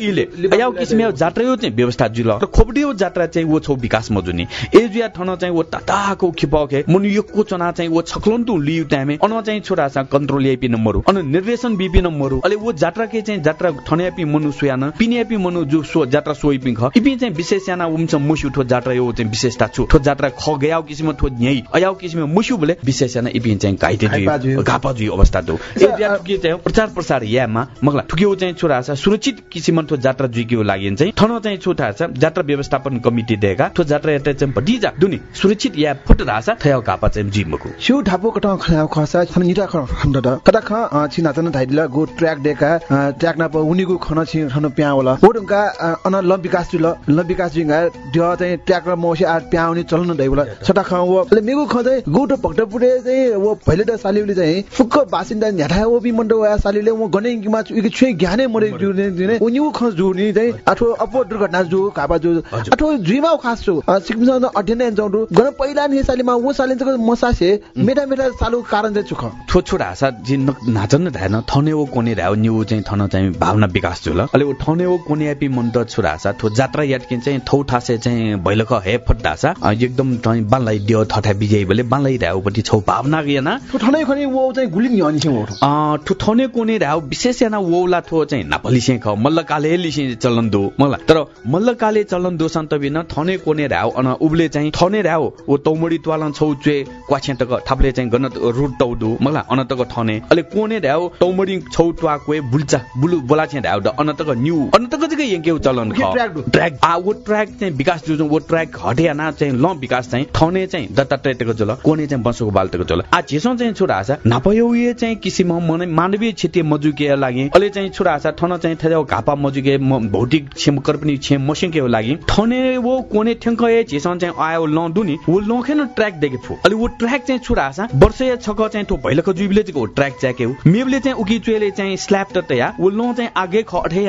इले याउ किसिम जात्रा यो चाहिँ व्यवस्था जुल। र खोपडियो जात्रा चाहिँ वो छौ विकास मजुनी। एजुया ठन चाहिँ वो ताताको खिपके। मुनि यो कोचना चाहिँ वो छक्लन्तु लियु टाइमे अन चाहिँ छोरा सा कन्ट्रोल एपी नम्बर। अन निर्देशन बीपी नम्बर। अले वो जात्रा के चाहिँ जात्रा ठन्यापी मनु सुयान। पिन्यापी मनु जो सो जात्रा सोइ पिङ ख। इपि चाहिँ विशेष याना उम्च मुसु ठो जात्रा यो चाहिँ विशेषता छु। ठो जात्रा ख गयाउ किसिम ठो न्याइ अयाउ किसिम मुसु बोले विशेष याना इपि चाहिँ जुइ घापा जुइ अवस्था दो। एजुया के चाहिँ प्रचार प्रसार यामा मगला ठुक्यो चाहिँ छोरा सा सुरक्षित किसिम ठो जात्रा जुइक्यो लागि चाहिँ ठन चाहिँ छोटा छ जात्रा व्यवस्थापन कमिटी दिएका ठो जात्रा यात्रा चाहिँ भटिजा दुनी सुरक्षित या फुट रासा थया कापा चाहिँ जिमको सिउ ठापो कटा खया खसा छन निटा खण्ड द कटा ख छिना तन धाइदिला गो ट्र्याक डेका ट्र्याक न प उनीको खन छि खन प्या होला ओडुका अन ल विकास जुल ल विकास जिंगा द चाहिँ ट्र्याक र मोसे आ प्याउने चलन दैबला। छटा ख वो मेगु ख चाहिँ गोटो पक्ट पुरे चाहिँ वो पहिले त सालिउले चाहिँ फुक्क बासिन्दा न्याठा वो बि मण्ड वा सालिउले म गने इके छे ज्ञाने मरे जुने दिने उनीउ ख जुनी चाहिँ अथवा अपो दुर्घटना जो कापा जो अथवा जुइमा खास छु सिक्किम अध्ययन जाउँ गन पहिला नि सालिमा वो सालिन्छ मसासे मेटा मेटा सालु कारण चाहिँ चुख थो छोड हासा जिन नाचन धान थने ओ कोने राउ न्यु चाहिँ थन चाहिँ भावना विकास जुल अले ओ थने ओ कोने एपी मन त हासा थो जात्रा याटकिन चाहिँ थौ ठासे चाहिँ भैलख हे फट हासा एकदम चाहिँ बानलाई दियो थठा बिजय बले बानलाई राउपट्टि छौ भावना थो थने खने वो चाहिँ गुलिङ नि छ अ थो थने कोने राउ विशेष याना वोला थो चाहिँ नापली से ख मल्ल काले लिसे चलन दो मला तर मल्ल काले चलन दो सन्त बिन थने कोने राउ अन उबले चाहिँ थने राउ ओ तौमडी त्वालन छौ चुए क्वाछे तक थाप्ले चाहिँ गन रुट तौदु मला अनतक ठने अले कोने ध्याउ तौमडी छौ ट्वा कोए बुल्चा बुलु बोला छे ध्याउ द अनतक न्यू। अनतक चाहिँ यंके चलन ख ट्र्याक आ वो ट्र्याक चाहिँ विकास जुजु वो ट्र्याक हटियाना चाहिँ ल विकास चाहिँ ठने चाहिँ दत्तात्रेयको जल कोने चाहिँ बसको बालतको जल। आ जेसो चाहिँ छोरा आछा नापयो ये चाहिँ किसिम मन मानवीय क्षेत्रीय मजुके लागि अले चाहिँ छोरा ठन चाहिँ थेजौ घापा मजुके भौतिक छेम कर्पनी छेम मसिङके लागि। ठने वो कोने ठ्याङ्क चाहिँ आयो ल दुनी वो लखेन ट्र्याक देखे फु। अले वो ट्र्याक चाहिँ छुरा आछा वर्ष छक चाहिँ ठो भैलको जुइबले चाहिँ ट्र्याक च्याके हो मेबले चाहिँ उकी चुएले चाहिँ स्ल्याप त तया वो ल चाहिँ आगे ख अठे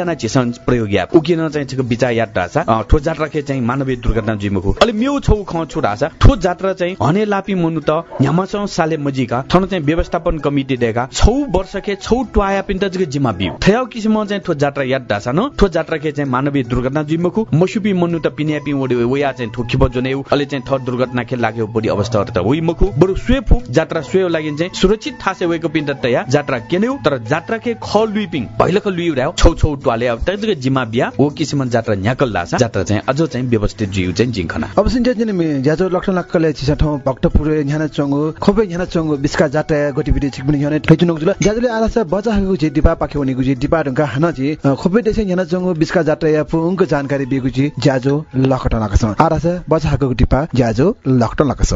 प्रयोग या उकिन चाहिँ बिचा याद राछा ठो जात्रा के चाहिँ मानवीय दुर्घटना जुइमको अले मेउ छौ ख छुरा ठो जात्रा चाहिँ हने लापी मनु त न्यामसौ साले मजिका ठन चाहिँ व्यवस्थापन कमिटी देगा छौ वर्ष के छौ ट्वाया पिन्त जगे जिम्मा बिउ। थयाउ किसिम चाहिँ ठो जात्रा याद डासा न? ठो जात्रा के चाहिँ मानवीय दुर्घटना जुइमको मसुपी मनु त पिन्या पि ओडे वया चाहिँ ठोकी बजने अले चाहिँ थर दुर्घटना के लाग्यो बढी अवस्था त होइ मखु बरु स्वेफु जात्रा स्वे लागि चाहिँ सुरक्षित थासे वेको पिन्त तया जात्रा केन्यौ तर जात्रा के ख लुइपिङ भइलक लुइउ राउ छौ छौ ट्वाले अब तजगे जिम्मा बिया। ओ किसिम जात्रा न्याकल लासा जात्रा चाहिँ अझ चाहिँ व्यवस्थित जिउ चाहिँ जिङखना। अब सिन जने ज्याजो लक्षण लक्कले छिसा ठाउँ भक्तपुर न्याना चंगो खोपे न्याना चंगो बिस्का जात्रा गतिविधि छिक पनि न्याने ठैचुन जुल। ज्याजोले आलासा बचाको जे दिपा पाखे हुनेको जे दिपा ढंगा हन जे खोपे देशे न्याना चंगो बिस्का जात्रा या पुङको जानकारी बेगु जे ज्याजो लकट लकस आलासा बचाको दिपा ज्याजो लकट लकस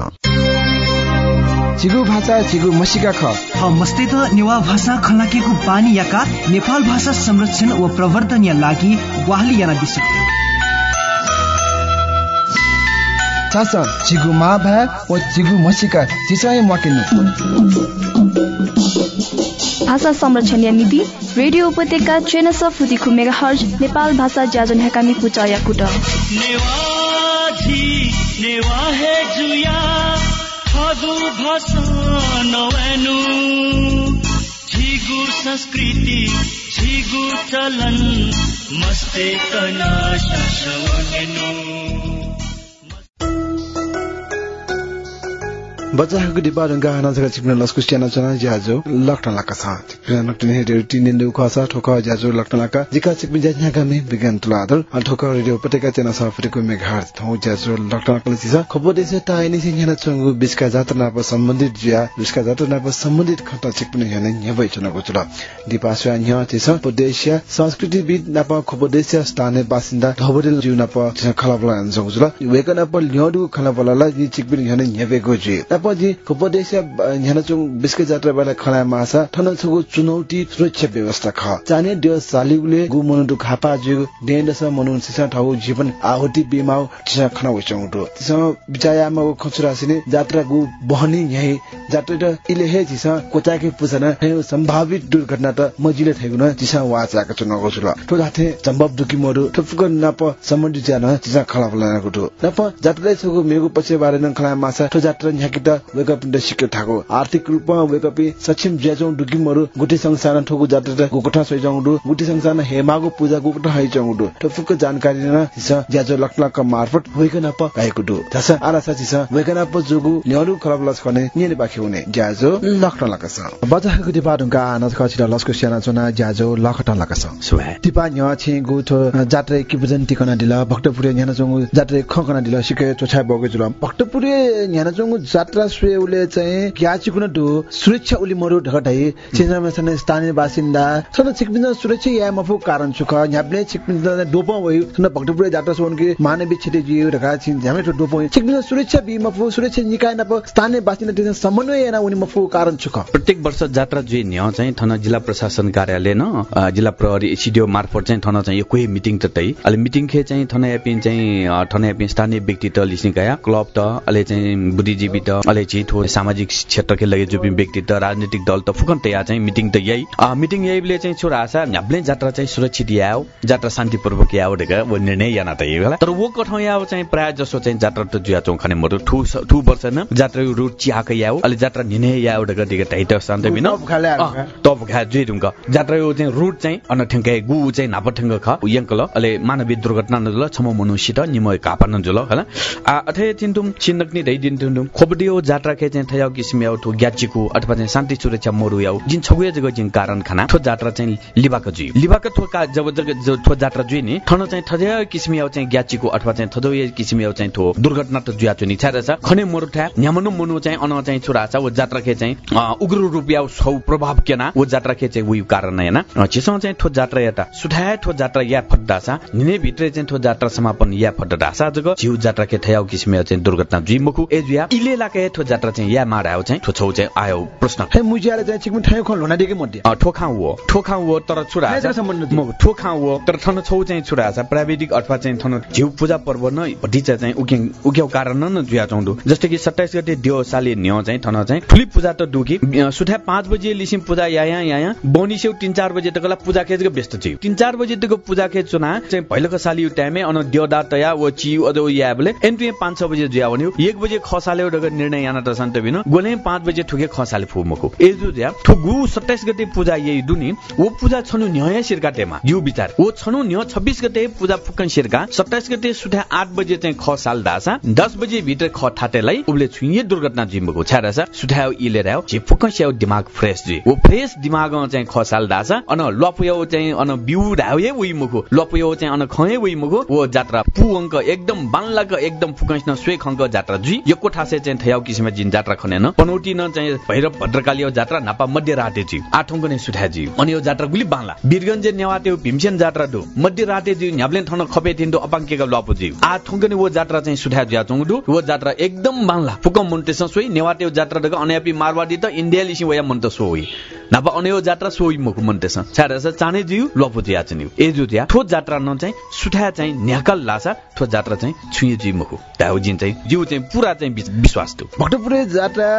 चिगु भाषा चिगु मसिका ख मस्ते त नेवा भाषा खलाकेको बानी याका नेपाल भाषा संरक्षण व प्रवर्धन या लागि वाहली याना विषय चासा चिगु मा भा व चिगु मसिका चिसाय मकिनु भाषा संरक्षण निधि रेडियो उपत्यका चेनस फुदिखु मेगा हर्ज नेपाल भाषा ज्याजन हेकामी कुचाया कुट। संस्कृति चलन मस्ते कना बच्चाहरूको डिब्बा रंगा हाना जगा चिप्न लस्कु स्याना चना ज्याजो लक्टन लाका छ चिप्न लक्टन हेरे टिन दिन खसा ठोक ज्याजो लक्टन लाका। जिका चिप्न ज्या गामे विज्ञान तुलादर अल ठोक रेडियो पटेका चेना सफरेको मेघार थौ ज्याजो लक्टन लाका लिसिस खबो देसे ताइनि से न्याना चंगु। बिस्का जात नाप सम्बन्धित ज्या। बिस्का जात नाप सम्बन्धित खत चिप्न ह्याने न्याबै चना गोचुल दिपास्या न्या चेस पदेशिया संस्कृति विद नाप खबोदेशिया स्थानीय बासिन्दा धबरेल जिउ नाप खलाबला जगुजुल वेकन नाप ल्योडु खलाबला जि चिप्न ह्याने न्याबै पछि उपदेश झ्यानचुङ बिस्के जात्रा बेला खला मासा थनछुगु चुनौती सुरक्षा व्यवस्था ख चाने दियो सालिगुले गु मनुटु खापा जु डेन्डस मनु सिसा ठाउ जीवन आहुति बिमाउ छिसा खना वचौटु तिसा बिचायामा खचुरासिने जात्रा गु बहनी यही जात्रा त इले हे छिसा कोचाके पुछना हे सम्भावित दुर्घटना त मजिले थेगु न तिसा वाचाका चुनाव गसुल तो जाथे सम्भव दुकी मरु ठुफुक नाप सम्बन्धी ज्यान तिसा खला फलाना गुटु नाप जात्रा छगु मेगु पछि बारे न खला मासा तो जात्रा न्याकित वेकअप इन्ड सिक्यो थाको आर्थिक रूपमा वेकअप सक्षम ज्याचौ डुकिमहरू गुटी संसार ठोकु जात्रा गुकठा सोइजौ डु गुटी संसार हेमागु पूजा गुकठा हाइजौ डु टफुक जानकारी न हिस ज्याचो लक्लक मार्फत वेकन अप गाएको डु थस आरासा छिस वेकन अप जुगु न्यरु खराब लस खने निले बाखे हुने ज्याजो लक्न लकस। बजाको दिपाडुका आनस खचिरा लसको स्याना चना ज्याजो लखटा लकस। सुहे। दिपा न्य छि गुठो जात्रा कि बुजन टिकना दिला भक्तपुरे न्याना चंगु जात्रा खकना दिला सिके चोछा बगे जुल भक्तपुरे न्याना चंगु जात्रा स्वे उले चाहिँ क्याचिकुन डु सुरक्षा उली मरु ढकटाइ चिन्जामा छन स्थानीय बासिन्दा छन छिकबिन सुरक्षा या मफु कारण छुक न्याप्ले छिकबिन डोप वइ छन भक्तपुर जात्रा सोन के मानवीय क्षेत्र जी ढका छिन झ्यामे डोप छिकबिन सुरक्षा बि मफु सुरक्षा निकाय नप स्थानीय बासिन्दा तिन समन्वय ना उनी मफु कारण छुक प्रत्येक वर्ष जात्रा जे न्य चाहिँ थन जिल्ला प्रशासन कार्यालय न जिल्ला प्रहरी सिडिओ मार्फत चाहिँ थन चाहिँ कोही मिटिङ त तै अहिले मिटिङ खे चाहिँ थन एपिन चाहिँ थन एपिन स्थानीय व्यक्ति त लिसिकाया क्लब त अहिले चाहिँ बुद्धिजीवी त अहिले चाहिँ थो सामाजिक क्षेत्रकै लागि जो व्यक्ति त राजनीतिक दल त फुकन तया चाहिँ मिटिङ त यही। मिटिङ यहीले चाहिँ छोरा आशा न्याब्ले जात्रा चाहिँ सुरक्षित याओ जात्रा शान्तिपूर्वक याओ ढेका वो निर्णय याना त होला। तर वो कठाउँ याओ चाहिँ प्राय जसो चाहिँ जात्रा त जुया चौँ खाने मरु ठु ठु वर्ष न जात्रा रुट चिहाक याओ अहिले जात्रा निर्णय याओ ढेका ढेका ढाइट शान्त बिन तप खा जुइ ढुङ्ग जात्रा यो चाहिँ रुट चाहिँ अन ठेङ्के गु चाहिँ नाप ठेङ्ग ख यङ्कल अहिले मानवीय दुर्घटना नजुल छम मनुष्य त निमय कापा नजुल होला। अथे तिन्तुम छिन्दक नि ढै दिन तिन्तुम जात्रा के चाहिँ थयाउ किसिम ठो ग्याचिको अथवा चाहिँ शान्ति सुरक्षा मोरु याउ जिन छगुया जग जिन कारण खाना ठो जात्रा चाहिँ लिबाक जुइ लिबाक थोका जब जग ठो जात्रा जुइ नि ठन चाहिँ थदे किसिम याउ चाहिँ ग्याचिको अथवा चाहिँ थदो किसिम याउ चाहिँ ठो दुर्घटना त जुया छारे छ खने मोरु ठा न्यामनु मनु चाहिँ अन चाहिँ छुरा छ वो जात्रा के चाहिँ उग्र रूप याउ छौ प्रभाव केना वो जात्रा के चाहिँ उयो कारण हैन छिसो चाहिँ ठो जात्रा याता सुठाए ठो जात्रा या फड्डा छ निने भित्र चाहिँ ठो जात्रा समापन या फड्डा छ जग जिउ जात्रा के थयाउ किसिम याउ चाहिँ दुर्घटना जुइ मुखु एजुया इले लाके ठो जात्रा चाहिँ या मारायो चाहिँ ठोछौ चाहिँ आयो प्रश्न हे मुजियाले चाहिँ चिकमिन ठायो खल हुना दिके मध्ये ठोखा हो ठोखा हो तर छुरा म ठोखा हो तर थन छौ चाहिँ छुरा छ प्राविधिक अथवा चाहिँ थन झिउ पूजा पर्व न भटिचा चाहिँ उके उक्याउ कारण न जुया चौँदो जस्तै कि सत्ताइस गते दियो साले न्य चाहिँ थन चाहिँ ठुली पूजा त दुखी सुठा पाँच बजे लिसिम पूजा या या बनी सेउ तिन चार बजे तकला पूजा खेजको व्यस्त थियो तिन चार बजे तक पूजा खेज चुना चाहिँ पहिलोको साली टाइमै अन दियोदा तया वो चिउ अदो या बोले एन्टु पाँच छ बजे जुया भन्यो एक बजे खसाले निर्णय याना त सन्त बिन गोले पाँच बजे ठुके खसाले फुमको एजु ज्या ठुगु सत्ताइस गते पूजा यही दुनी वो पूजा छनु न्याय सिरका टेमा। जिउ विचार। वो छनु न्य छब्बिस गते पूजा फुकन सिरका सत्ताइस गते सुठा आठ बजे चाहिँ ख साल दासा। दस बजे भित्र ख ठाटेलाई उबले छुइए दुर्घटना जिम्बको छ्यारा छ सुठा इले रायो जे फुकन स्याउ दिमाग फ्रेश जी। वो फ्रेश दिमाग चाहिँ ख साल दासा। अन लपयो चाहिँ अन बिउ ढाउए उइ मुखो लपयो चाहिँ अन खए उइ मुखो वो जात्रा पु अङ्क एकदम बान्लाक एकदम फुकन न स्वे खङ्क जात्रा जुइ यो कोठासे चाहिँ थयाउ किसिम जिन जात्रा खने न? पनौटी न चाहिँ भैरव भद्रकाली जात्रा नापा मध्य राते जी आठौँको नै सुठा जी अनि यो जात्रा गुली बाङ्ला। वीरगञ्ज न्यावाते भीमसेन जात्रा दु मध्य राते जी न्याब्ले ठन खपे थिन्दो अपाङ्केका लपु जी आठौँको नै वो जात्रा चाहिँ सुठा ज्या चौँडु वो जात्रा एकदम बाङ्ला। फुकम मुन्टे सोई नेवाते जात्रा दग अनयापी मारवाडी त इन्डिया लिसी वया मन त सोई। नापा अनयो जात्रा सोई मुख मुन्टे छ चाने जिउ लपु जिया ए जु ठो जात्रा न चाहिँ सुठा चाहिँ न्याकल लासा ठो जात्रा चाहिँ छुए जी मुख ताउ जिन चाहिँ जिउ चाहिँ पुरा चाहिँ विश्वास थियो। भक्तपुरे जात्रा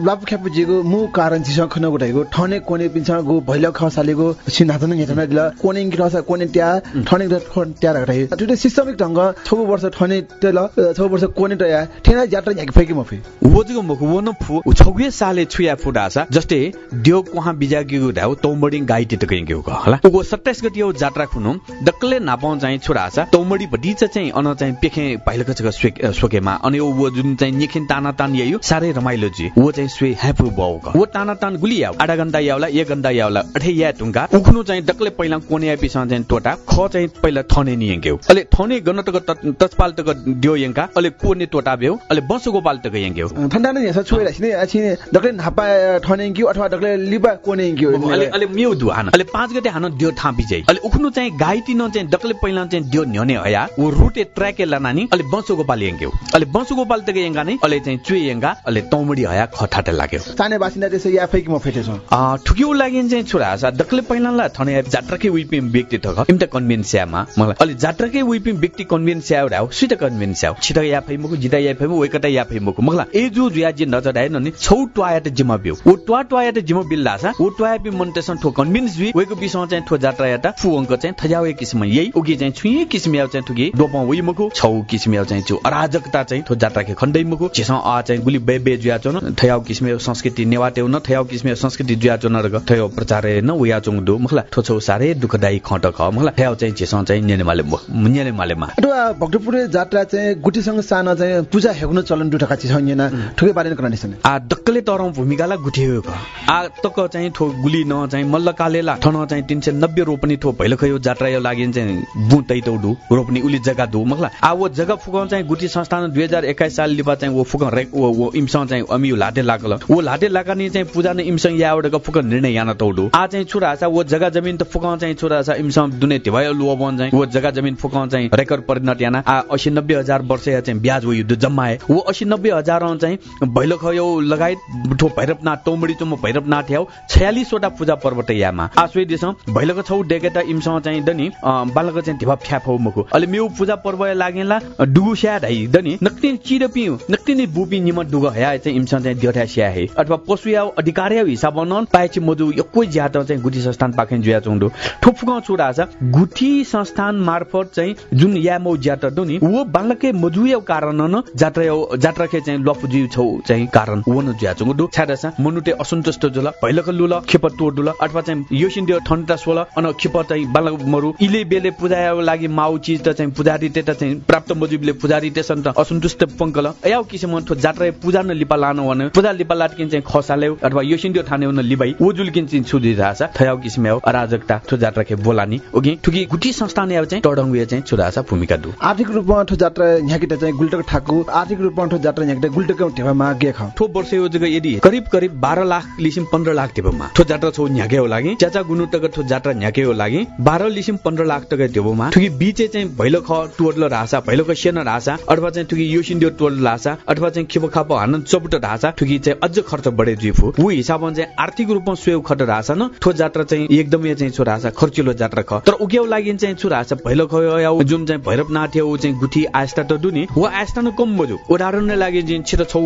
लाप ख्याप जेगो मु कारण छिस खन गुटाइगो ठने कोने पिन्छ गो भैल खसालेगो सिनाथन नेतना दिला कोने कि रसा कोने त्या ठने त्या रटाइ त्यो सिस्टमिक ढंग छ वर्ष ठने तेल छ वर्ष कोने टया ठेना यात्रा याक फेकि मफे। वो जगो मको वो न फु छगुए साले छुया फुडासा जस्ते दियो कोहा बिजागिगु धाउ तोमडी गाइटे त कहिं गेउ होला। उगो 27 गति यो जात्रा खुनु दक्ले नापाउ चाहिँ छुरासा तोमडी बडी चाहिँ अन चाहिँ पेखे पाइलक छ सोकेमा अनि वो जुन चाहिँ निखिन ताना तान ययो सारै रमाइलो जी। वो चाहिँ स्वे ह्यापु बाउ वो ताना तान गुली याउ आधा घण्टा याउला एक घण्टा याउला अठे या टुङ्गा उख्नु चाहिँ दक्ले पहिला कोने एपिसँग चाहिँ टोटा ख चाहिँ पहिला थने नि यङ्ग्यौ अले थने गन तक दियो यङ्का अले कोने टोटा बेउ अले बस गोपाल तक यङ्ग्यौ ठण्डा नै छ छुएर छिने अछि दक्ले नापा थने यङ्ग्यौ अथवा दक्ले लिबा कोने यङ्ग्यौ अले अले म्यु दु हान अले पाँच गते हान दियो थापि जाइ अले उख्नु चाहिँ गाइति न चाहिँ दक्ले पहिला चाहिँ दियो न्यने हया वो रुटे ट्र्याके लानानी अले बस गोपाल यङ्ग्यौ अले बस गोपाल तक यङ्गा नै अले चाहिँ चुए यङ्गा अले तौमडी हया खठाटे लाग्यो साने बासिन्दा त्यसो या फेक म फेटेछ। आ ठुकिउ लागि चाहिँ छोरा आसा दक्ले पहिलाला थने जात्राकै विपिम व्यक्ति थक इमता कन्भिन्स यामा मलाई। अलि जात्राकै विपिम व्यक्ति कन्भिन्स या राउ सित कन्भिन्स या छिट या फै मुकु जिदा या फै मुकु वेकटा या फै मुकु मला ए जु जुया जि नजर आए ननि छौ ट्वाया त जिम बिउ ओ ट्वा ट्वाया त जिम बिल्ला सा। ओ ट्वाया बि मन तेसन ठो कन्भिन्स बि। वेको बिसो चाहिँ ठो जात्रा या त फु अंक चाहिँ थजाउ एक किसिम यही। उगी चाहिँ छुइ किसिम या चाहिँ ठुकी दोपा वइ मुकु छौ किसिम या चाहिँ छु अराजकता चाहिँ ठो जात्रा के खण्डै मुकु जेसा आ चाहिँ गुली बे बे जुया चोन थयाउ किसिम संस्कृति नेवाटे न थयाउ किसिम संस्कृति जुया चोन रग थयो प्रचार न उया चोङ दु मखला थोछौ सारे दुखदाई खट ख मखला थयाउ चाहिँ जेसा चाहिँ नेने माले मुन्याले माले मा। अथवा भक्तपुर जात्रा चाहिँ गुटीसँग सान चाहिँ पूजा हेग्नु चलन दुटका छि छैन ठुके बारे गर्न निसन आ दक्कले तरौ भूमिकाला गुठियो क। आ तक चाहिँ थो गुली न चाहिँ मल्ल कालेला ठन चाहिँ 390 रोपनी थो भइल खयो जात्रा यो लागि चाहिँ बुतै तौडु रोपनी उली जग्गा दु मखला। आ वो जग्गा फुकाउ चाहिँ गुटी संस्थान 2021 साल लिबा चाहिँ वो फुक रेक वो इमसँग चाहिँ अमिउ लाटे लागल। वो लाटे लागानी चाहिँ पूजा ने इमसँग यावडक फुक निर्णय यान तौडु। आ चाहिँ छुरा छ वो जग्गा जमिन त फुकाउ चाहिँ छुरा छ इमसँग दुने तिवाय लुव बन चाहिँ। वो जग्गा जमिन फुकाउ चाहिँ रेकर्ड परिणत याना। आ 80 90 हजार वर्ष या चाहिँ ब्याज वो युद्ध जम्माए। वो 80 90 हजार चाहिँ भैलो खयो लगायत ठो भैरवनाथ तोमडी चुम भैरवनाथ याउ 46 वटा पूजा पर्व त यामा। आ सोइ देश भैलोको छौ डेकेटा इमसँग चाहिँ दनी बालक चाहिँ धिवा फ्याप हो मको अलि मेउ पूजा पर्व लागेला डुगु स्या ढाइ दनी। नक्ति चिर पिउ नक्ति नि बुपि निम डुग हया चाहिँ इमसँग चाहिँ दियोठा स्या हे अथवा पशु या अधिकार या हिसाब नन पाएछि मधु यक्कै ज्यात चाहिँ गुठी संस्थान पाखेन जुया चौंडो। ठुफुगाउ छुडा छ। गुठी संस्थान मार्फत चाहिँ जुन या मौ ज्यात दोनी वो बालके मधु या कारण न जात्रा के चाहिँ लफुजी छौ चाहिँ कारण। वो न ज्या चौंडो। छाडा छ मनुटे असन्तुष्ट जुल पहिलक लुल खेप तोड दुल अथवा चाहिँ योसिन दियो ठन्टा सोल अन खेप चाहिँ बालक मरु। इले बेले पूजा लागि माउ चिज त चाहिँ पुजारी ते त चाहिँ प्राप्त मजुबले पुजारी तेसन त असन्तुष्ट पंकल याउ किसिम जात्रा पूजा न लिपा लानु वन पूजा लिपा लाटकिन चाहिँ खसाले अथवा योसिन दियो थाने न लिबाई वो जुलकिन चाहिँ छुदि रासा थयाउ किसिम याउ अराजकता थो जात्रा के बोलानी। ओगे ठुकी गुटी संस्थान याउ चाहिँ टडंगुए चाहिँ छुरासा भूमिका दु। आर्थिक रूपमा ठो जात्रा यहाँकिटा चाहिँ गुल्टक ठाकु आर्थिक रूपमा ठो जात्रा यहाँकिटा गुल्टक ढेबामा गे ख ठो वर्ष यो जग्गा यदि करिब करिब 12 लाख लिसिम 15 लाख ढेबामा ठो जात्रा छौ न्याके हो लागि। चाचा गुनु तक ठो जात्रा न्याके हो लागि। 12 लिसिम 15 लाख तक ढेबोमा ठुकी बिचे चाहिँ भैलो ख टुवल रासा भैलो ख सेन रासा। अथवा चाहिँ ठुकी योसिन दियो टुवल रासा। अथवा चाहिँ खिप खाप हान चपट रासा। ठुकी चाहिँ अझ खर्च बढे जुफु उ हिसाबमा चाहिँ आर्थिक रूपमा स्वेउ खट रासा न। ठो जात्रा चाहिँ एकदमै चाहिँ छु रासा खर्चिलो जात्रा ख। तर उक्याउ लागि चाहिँ छु रासा भैलो ख जुन चाहिँ भैरवनाथ उ चाहिँ गुठी आस्था त दुनी। व आस्था न कम बजु उदाहरण लागि चाहिँ छिटो छौ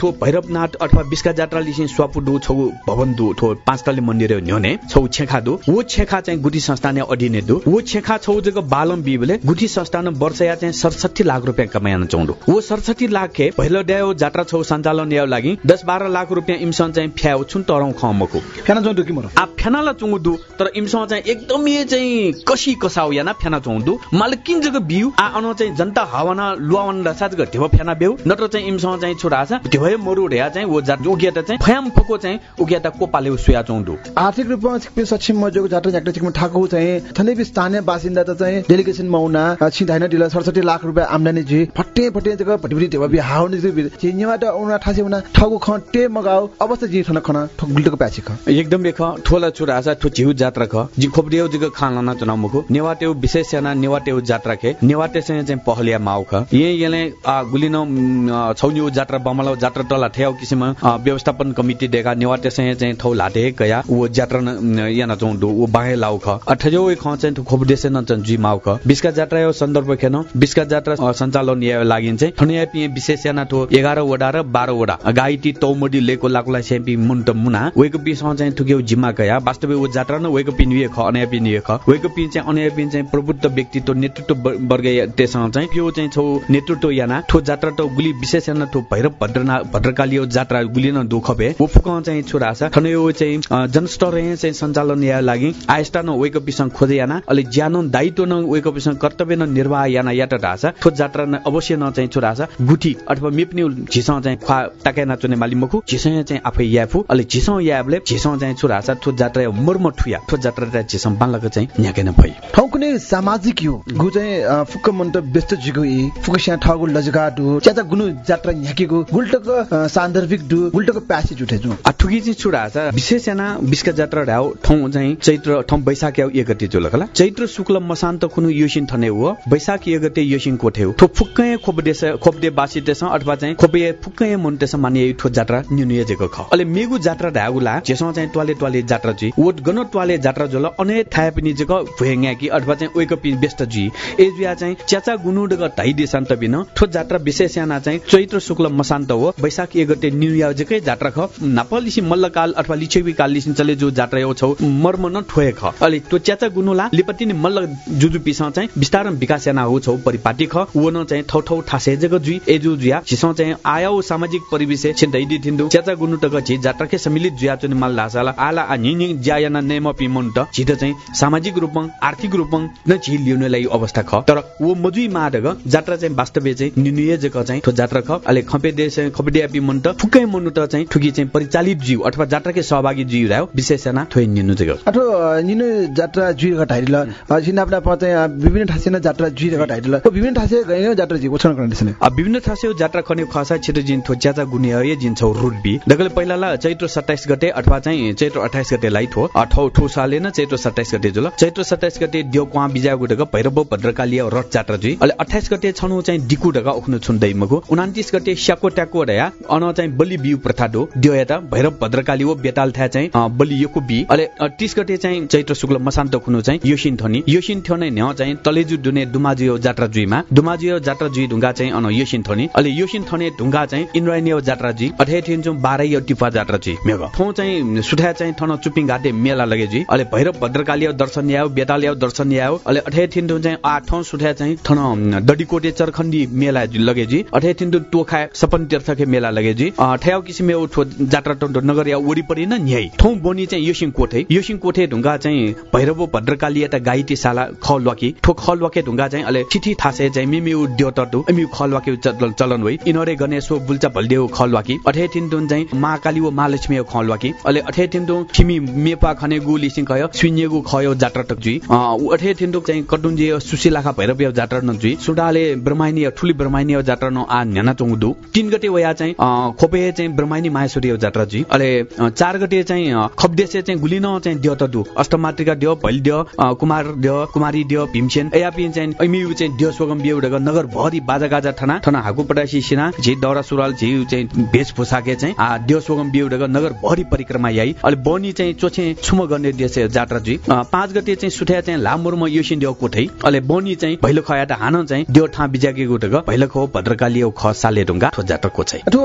ठो भैरवनाथ अथवा बिस्का जात्रा लिसिन स्वापु दु छौ भवन दु। ठो पाँच तले मन्दिर न्योने। छौ छेखा दु। वो छेखा चाहिँ गुठी संस्थान अडिने दु। वो छेखा छौ जग बालम बिबले। गुठी संस्थान वर्ष या चाहिँ सडसठी लाख रुपियाँ कमाउन चाउँदो। वो सडसठी लाख के पहिलो ड्यायो जात्रा छौ सञ्चालन लागि। दस बाह्र लाख रुपियाँ इमसन चाहिँ फ्याउ छुन तरौ खमको। फ्याना चाउँदो कि मरो? आ फ्यानाला चुङदु तर इमसँग चाहिँ एकदमै चाहिँ कसी कसाउ याना फ्याना माल किन जग बिउ आ अन चाहिँ जनता हावाना लुवावन रसाज ग ढेव फ्याना बेउ। नत्र चाहिँ इमसँग चाहिँ छोरा छ ढेव मरु ढ्या चाहिँ वो जात चाहिँ फयाम फको चाहिँ उगिया त कोपाले सुया चुङदु आर्थिक रूपमा सिक्किम सक्षम मजोको जात्रा झ्याक्टा सिक्किम ठाकु चाहिँ थनै स्थानीय बासिन्दा त चाहिँ डेलिगेसन मौना छिधाइन दिला सडसठी लाख रुपियाँ आम्दानी जी फट्टे फट्टे जग्गा भटिभरि ढेव बि हाउने चिन्यबाट उना ठासे उना ठाउको खटे मगाउ अवस्था जी थन खना ठगुल्टको प्याछि ख। एकदम बेख ठोला छुरा छ ठो झिउ जात्रा ख। जि खोपडियो जग खाना न चुनाव मुखु। नेवाटेउ विशेष सेना नेवाटेउ जात्रा खे। नेवाटे से चाहिँ पहलिया माउ ख। ये येले गुलिन छौन्यु जात्रा बमलाउ जात्रा टला ठ्याउ किसिम व्यवस्थापन कमिटी देगा। नेवाटे से चाहिँ थौ लाटे गया। वो जात्रा या न चौं वो बाहे लाउ ख। अठजो ख चाहिँ खोपडियो से न चाहिँ जी माउ ख। बिस्का जात्रा यो सन्दर्भ खेन। बिस्का जात्रा सञ्चालन या लागि चाहिँ थनिया पिए विशेष सेना ठो 11 वडा र 12 वडा। गाइटी ती तौमडी लेको लाकुला सेपी मुन्ट मुना। वेक पिसँग चाहिँ थुक्यो जिम्मा कया वास्तविक ऊ जात्रा न वेक पिन ख अनया पिन ख वेक पिन चाहिँ अनया पिन चाहिँ प्रबुद्ध व्यक्तित्व नेतृत्व वर्ग त्यससँग चाहिँ। त्यो चाहिँ छौ नेतृत्व याना। ठो जात्रा त गुली विशेष याना। ठो भैरव भद्रना भद्रकाली जात्रा गुली न दुख भए वो फुक चाहिँ छोरा छ। थने यो चाहिँ जनस्टर चाहिँ सञ्चालन या लागि आयस्टा न वेक पिसँग खोजे याना। अलि ज्यानो दायित्व न वेक पिसँग कर्तव्य न निर्वाह याना यात ढासा ठो जात्रा न अवश्य न चाहिँ छोरा छ। गुठी अथवा मिप्ने झिसौ चाहिँ ख्वा टाके नाचुने माली मुखु झिसौ चाहिँ आफै याफु अलि झिसौ याबले झिसौ चाहिँ छोरा छ ठो जात्रा मर्म ठुया। ठो जात्रा झिसौ बालक चाहिँ न्याकेन भई। ठाउँ कुनै सामाजिक यो गु चाहिँ फुक्क मन्त व्यस्त जिगो इ फुक्क स्या ठगु लजगा दु च्याचा गुनु जात्रा न्याकेको गुल्टक सान्दर्भिक दु गुल्टक प्यासेज उठे जु। ठुकी चाहिँ छुडा छ विशेष याना बिस्का जात्रा ढाउ ठाउँ चाहिँ चैत्र ठाउँ बैशाख याउ एक गते जोल कला चैत्र शुक्ल मसान्त खुनु योसिन थने हो बैशाख एक गते योसिन कोठे हो। ठो फुक्कै खोपदेस खोपदे बासी अथवा चाहिँ खोपे फुक्कै मन तेस माने ठो जात्रा न्युनिय जेको ख। अले मेगु जात्रा ढाउला जेसँग चाहिँ टोले टोले जात्रा जी वोट गन टोले जात्रा जोल अने थाय पनि जेको भुएङ्या कि अथवा चाहिँ वेक पि व्यस्त जी। एज बिया चाहिँ च्याचा गुनुड ग ढाइ देशान्त बिन ठो जात्रा विशेष याना चाहिँ चैत्र शुक्ल मसान्त हो। बैशाख एक गते न्यु इयर जेकै जात्रा ख। नापलिसी मल्लकाल अथवा लिछेवी काल लिसिन चले जो जात्रा यो छौ मर्म न ठोए ख। अले त्यो च्याचा गुनुला लिपति नि मल्ल जुजु पिसा चाहिँ विस्तार विकास याना हो छौ परिपाटी ख। वो न चाहिँ ठौ ठौ ठासे जग जुई एजु जुया छिसौ चाहिँ आयो सामाजिक परिवेश छिन्दै दि थिन्दु च्याचा गुनु टक झि जात्रा के सम्मिलित जुया चुनि माल लासाला आला आ नि नि ज्यायाना नेम पिमन त छिट चाहिँ सामाजिक रूपमा आर्थिक रूपमा न झि ल्याउनलाई अवस्था ख तर वो मजुई माडग जात्रा चाहिँ वास्तव चाहिँ निनुय जक चाहिँ ठो जात्रा ख अले खपे देश खपे पिमन त फुकै मनु त चाहिँ ठुकी चाहिँ परिचालित जीव अथवा जात्रा के सहभागी जीव रह्यो विशेषना थोइ निनु जग अथवा निनु जात्रा जुइ घटाइल सिनापना पते विभिन्न ठासेन जात्रा जुइ घटाइल विभिन्न ठासे गयो जात्रा जी ओछन गर्ने विभिन्न ठासे जात्रा खने खसा छिटो जिन थो ज्याचा गुने ये जिन छौ रुडबी दगले पहिला चैत्र 27 गते अथवा चाहिँ चैत्र 28 गते लाई थो अठौ ठो साले न चैत्र 27 गते जुल। चैत्र 27 गते दियो क्वा बिजा गुडक भैरव भद्रकाली रथ जात्रा जुइ अले 28 गते छनु चाहिँ डिकु ढका उख्नु छुन्दै मगु। 29 गते श्याको ट्याको डया। अन चाहिँ बलि बिउ प्रथा दो दियो यता भैरव भद्रकाली हो बेताल था चाहिँ बलि योको बि। अले 30 गते चाहिँ चैत्र शुक्ल मसान्त खुनु चाहिँ योसिन थनी। योसिन थने न चाहिँ तलेजु दुने दुमाजियो जात्रा जुइमा दुमाजियो जात्रा जुइ ढुङ्गा चाहिँ अन योसिन थनी। अले योसिन थने ढुङ्गा चाहिँ इन्द्रायनीय जात्रा जी अठे चाहिँ बाह्रै टिपा जात्रा जी मेग। थौ चाहिँ सुठा चाहिँ थन चुपिङ घाटे मेला लगे जी अले भैरव भद्रकाली दर्शन याओ बेताल याओ दर्शन याओ। अले अठे थिन चाहिँ आठ ठाउँ सुठा चाहिँ थन डडीकोटे चरखण्डी मेला लगे जी अठे टोखा सपन तीर्थके मेला लगे जी ठ्याउ किसिमे उठो जात्रा टन्डो नगर या वरिपरि न न्याय। ठौ बोनी चाहिँ योसिङ कोठे योसिङ कोठे ढुङ्गा चाहिँ भैरव भद्रकाली यता गाइती साला खलवाकी ठो खलवाके ढुङ्गा चाहिँ अले ठिठी थासे चाहिँ मिमिउ द्योतटु एमिउ खलवाके चलन होइ। इनरे गणेशो बुल्चा भल्देउ खलवाकी अठे थिन्दुन चाहिँ महाकाली व महालक्ष्मी खलवाकी अले अठे थिन्दु खिमी मेपा खने गु लिसिङ खयो सुन्यगु खयो जात्रा जुई। अठे थिन्दु चाहिँ कटुन्जे सुशीलाखा भैरव जात्रा न जुई। सुडाले ब्रह्माइनी ठुली ब्रह्माइनी जात्रा न आ न्याना चौदु तीन गते वया चाहिँ खोपे चाहिँ ब्रह्माइनी माहेश्वरी जात्रा जी अले चार गते चाहिँ खब्देसे चाहिँ गुलिन चाहिँ दियो त दु। अष्टमातृका दियो भैल दियो कुमार दियो कुमारी दियो भीमसेन एयापि चाहिँ अमिउ चाहिँ दियो बिउ ढग नगर भरि बाजा गाजा थना थना हाकु पटासी सिना झि दौरा सुराल झि चाहिँ वेशभूषाके चाहिँ आ दियो सोगम बिउ ढग नगर भरि परिक्रमा याई। अले बनी चाहिँ चोछे छुम गर्ने देश जात्रा जी पाँच गते चाहिँ सुठ्या चाहिँ लामुरमा योसिन दियो कोठै अले बनी चाहिँ भैलो खया त हान चाहिँ दियो ठा बिजाके गुटग भैलो खो भद्रकाली ख साले ढुङ्गा ठो जात्रा कोछै ठो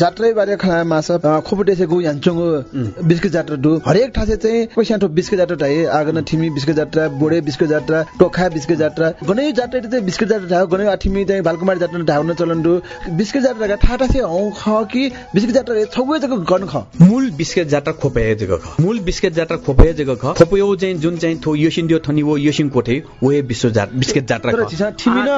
जात्रै बारे खना मास खोपटेसे गु यान्छङ बिस्के जात्रा दु। हरेक ठासे चाहिँ पैसा ठो बिस्के जात्रा ढाइ आगन ठिमी बिस्के जात्रा बोडे बिस्के जात्रा टोखा बिस्के जात्रा। गनै जात्रा चाहिँ बिस्के जात्रा ढाउ गनै अठिमी चाहिँ बालकुमारी जात्रा ढाउन चलन दु। बिस्के जात्रा ठाटा से हौ ख कि बिस्के जात्रा छौवे जको गन ख। मूल बिस्के जात्रा खोपे जको ख। मूल बिस्के जात्रा खोपे जको ख। खोपयो चाहिँ जुन चाहिँ थो योसिन दियो थनी वो योसिन कोठे वे विश्व जात्रा बिस्के जात्रा ख। ठिमी न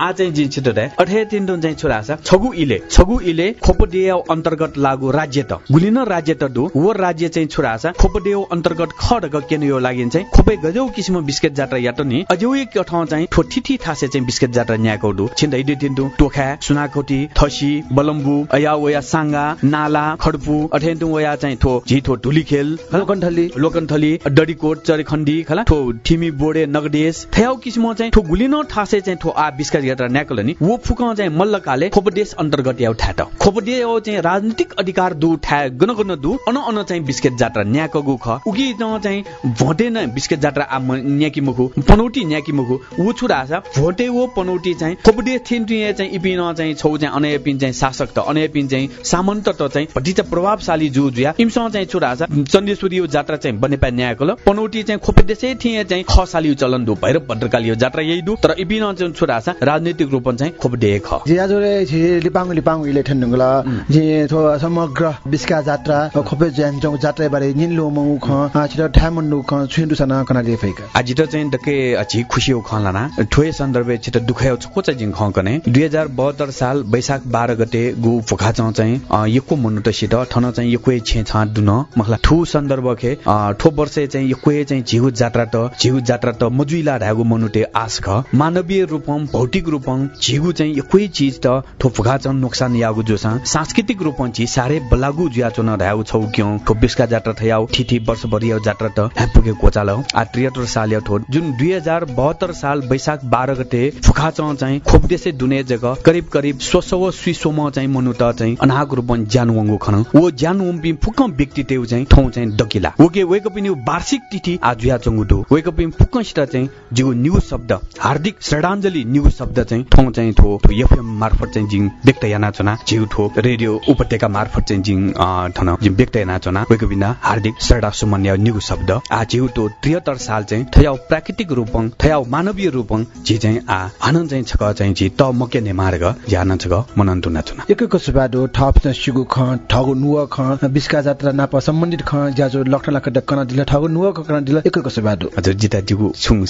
आ चाहिँ जिन छिटो रे। अठे तिन दुन चाहिँ छोरा छ छगु इले। छगु इले खोपडिया अन्तर्गत लागु राज्य त। गुलिन राज्य त दु। वो राज्य चाहिँ छोरा छ खोपडियो अन्तर्गत खडक केन यो लागि चाहिँ। खोपे गजौ किसिम बिस्केट जात्रा या त नि। अझै एक ठाउँ चाहिँ ठोठिठी थासे चाहिँ बिस्केट जात्रा न्याको दु। छिन्दै दि तिन्दु टोखा सुनाखोटी थसी बलम्बु अया वया साङ्गा नाला खडपु अठेन्तु वया चाहिँ थो झिठो ढुली खेल लोकन्थली लोकन्थली डडीकोट चरखण्डी खला ठो ठिमी बोडे नगदेश थ्याउ किसिम चाहिँ ठो गुलिन ठासे चाहिँ ठो आ बिस्केट जात्रा न्याकल नि। वो फुक चाहिँ मल्लकाले खोपदेश अन्तर्गत याउ ठ्याट। खोपडे चाहिँ राजनीतिक अधिकार दु ठ्या गन गन दु अन अन चाहिँ बिस्केट जात्रा न्याक गु ख। उगी चाहिँ भोटे न बिस्केट जात्रा आ न्याकी मुखु पनौटी न्याकी मुखु। उ छुरा छ भोटे वो पनौटी चाहिँ खोपडे थिन चाहिँ इपिन चाहिँ छौ चाहिँ अनय पिन चाहिँ शासक त अनय पिन चाहिँ चाहिँ सामन्त त चाहिँ भटिचा प्रभावशाली जु जुया इमसँग चाहिँ छुरा छ चण्डेश्वरी यो जात्रा चाहिँ बनेपा न्यायको ल। पनौटी चाहिँ खोपे देशै थिए चाहिँ खसाली चलन दु भैरव भद्रकाली यो जात्रा यही दु। तर इबिन चाहिँ छुरा छ राजनीतिक रूपमा चाहिँ खोप डे ख। जे आजले छे लिपाङ लिपाङ इले ठन्नुगला जे थो समग्र बिस्का जात्रा खोपे ज्यान्चौ जात्रा बारे निलो मौ ख छिट ठामन्डु ख छुइन्दु सना कना ले फैका। आज त चाहिँ डके अछि खुसी हो खलाना ठोए सन्दर्भ छिट दुखायो छ कोचा जिङ ख कने? 2072 साल वैशाख 12 गते गु फुखा चाहिँ यको मनुट सित ठन चाहिँ यको छे छा दुन मखला। ठु सन्दर्भ खे ठो वर्षे चाहिँ यको चाहिँ झिगु जात्रा त झिगु जात्रा त मजुइला ढागु मनुटे आस ख। मानवीय रूपम भौतिक रूपम झिगु चाहिँ यकै चीज त ठो फुखा चौ नोक्सान यागु जोसा। सांस्कृतिक रूपम छि सारे बलागु जुया चोन ढागु छौ क्यौ? ठो बिस्का जात्रा थयाउ ठिठी वर्षभरि जात्रा त ह्यापुके कोचाल। आ 73 साल यो ठो जुन 2072 साल वैशाख 12 गते फुखा चाहिँ खोपदेसे दुने जग करिब करिब सोसव सुसोम चाहिँ मनु त अनाग रूपन ज्यानवंगु खन वो ज्यानवंपि फुक्क व्यक्ति तेउ चाहिँ ठौ चाहिँ डकिला ओके वेक वार्षिक तिथि आजुया चंगुटो। वेक अप इन फुक्क सित चाहिँ जिगु न्यू शब्द हार्दिक श्रद्धाञ्जली न्यू शब्द चाहिँ ठौ चाहिँ थो एफएम मार्फत चाहिँ जिङ व्यक्त याना जिउ ठो रेडियो उपत्यका मार्फत चाहिँ जिङ ठन व्यक्त याना चना वेक बिना हार्दिक श्रद्धा सुमन्य न्यू शब्द। आ जिउ तो 73 साल चाहिँ थयाउ प्राकृतिक रूपङ थयाउ मानवीय रूपङ जे चाहिँ आ आनन्द चाहिँ छक चाहिँ जी त मके ने मार्ग ज्यान छक मनन्तु नचुना एकैको सुबाडो थप न सिगु ख ठगु नुव ख बिस्का जात्रा नाप सम्बन्धित ख ज्याजो लक्ठ लक्ठ डक्कन दिल ठगु नुव ख कन दिल एकैको सुबाडो हजुर जिता जिगु छुङ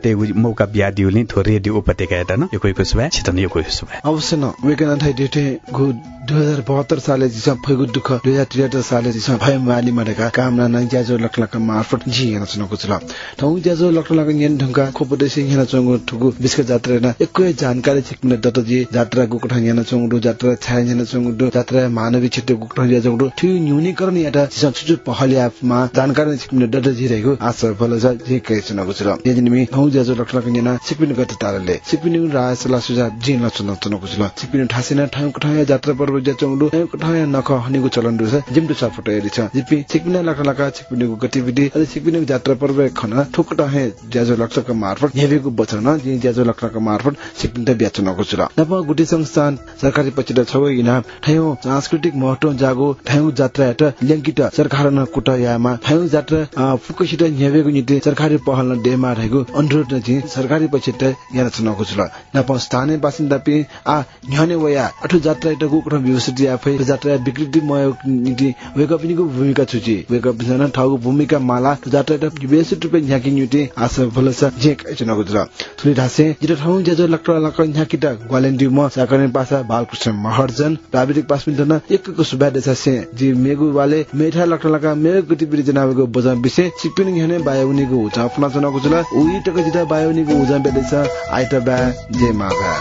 तेगु मौका बिहा दिउले थो रेडियो उपत्यका हेर्दा न यो कोइको सुबा छितन यो कोइको सुबा अवश्य न वेकेनाथ डेटे गु दुई हजार बहत्तर साले जिस फैगु दुःख दुई हजार त्रिहत्तर साले जिस भय माली मरेका कामना नै ज्याजो लख लख मार्फत जी हेर्न सुनको छ ठौ ज्याजो लख लख यन ढंगा खोपदेशी हेर्न चंगु ठुगु बिस्क जात्रा न एकै जानकारी छिक्ने दत जी जात्रा गुकठा हेर्न चंगु जात्रा छाय हेर्न चंगु जात्रा मानवी छिटे चंगु ठि न्यूनीकरण याटा जिस छुचु पहलियामा जानकारी छिक्ने दत जी रहेको आशा फल छ जात्रा पर्व चलन गतिविधि पर्व खन ज्याजो लक्षक मार्फत ज्याजो लक्षक मार्फत त नप गुटी संस्थान सरकारी पछिट छ ठयौ सांस्कृतिक महत्व जागो ठयौ जात्रा हेट ल्याङ्किट सरकार न कुट यामा ठयौ जात्रा फुकसित हेबेको नीति सरकारी पहल न डेमा रहेको अनुरोध न सरकारी पछिट याना छ नको छ नप स्थानीय बासिन्दा पि आ न्याने वया अठु जात्रा एट गुक्रम व्यवस्थित आफै जात्रा विकृति मय नीति निको भूमिका छुची वेकअप जना ठाउको भूमिका माला जात्रा एट व्यवस्थित रुपे न्याकि न्युटी आशा भलस जे कैचन गुजरा सुनि ढासे जित ठाउँ जेजो लक्ट लक्ट न्याकिटा ग्वालेन्डी म साकने पासा बालकृष्ण महर्जन प्राविधिक पासमिन एकको सुबा देसा से जी मेगु वाले मेठा लक्ट लका मेगु गतिविधि जनावेको बजा विषय सिपिन हेने बायोनिको उचा अपना जुला उही टक जिता बायोनिको उजा बेदेछ। आइटा बा जे मागा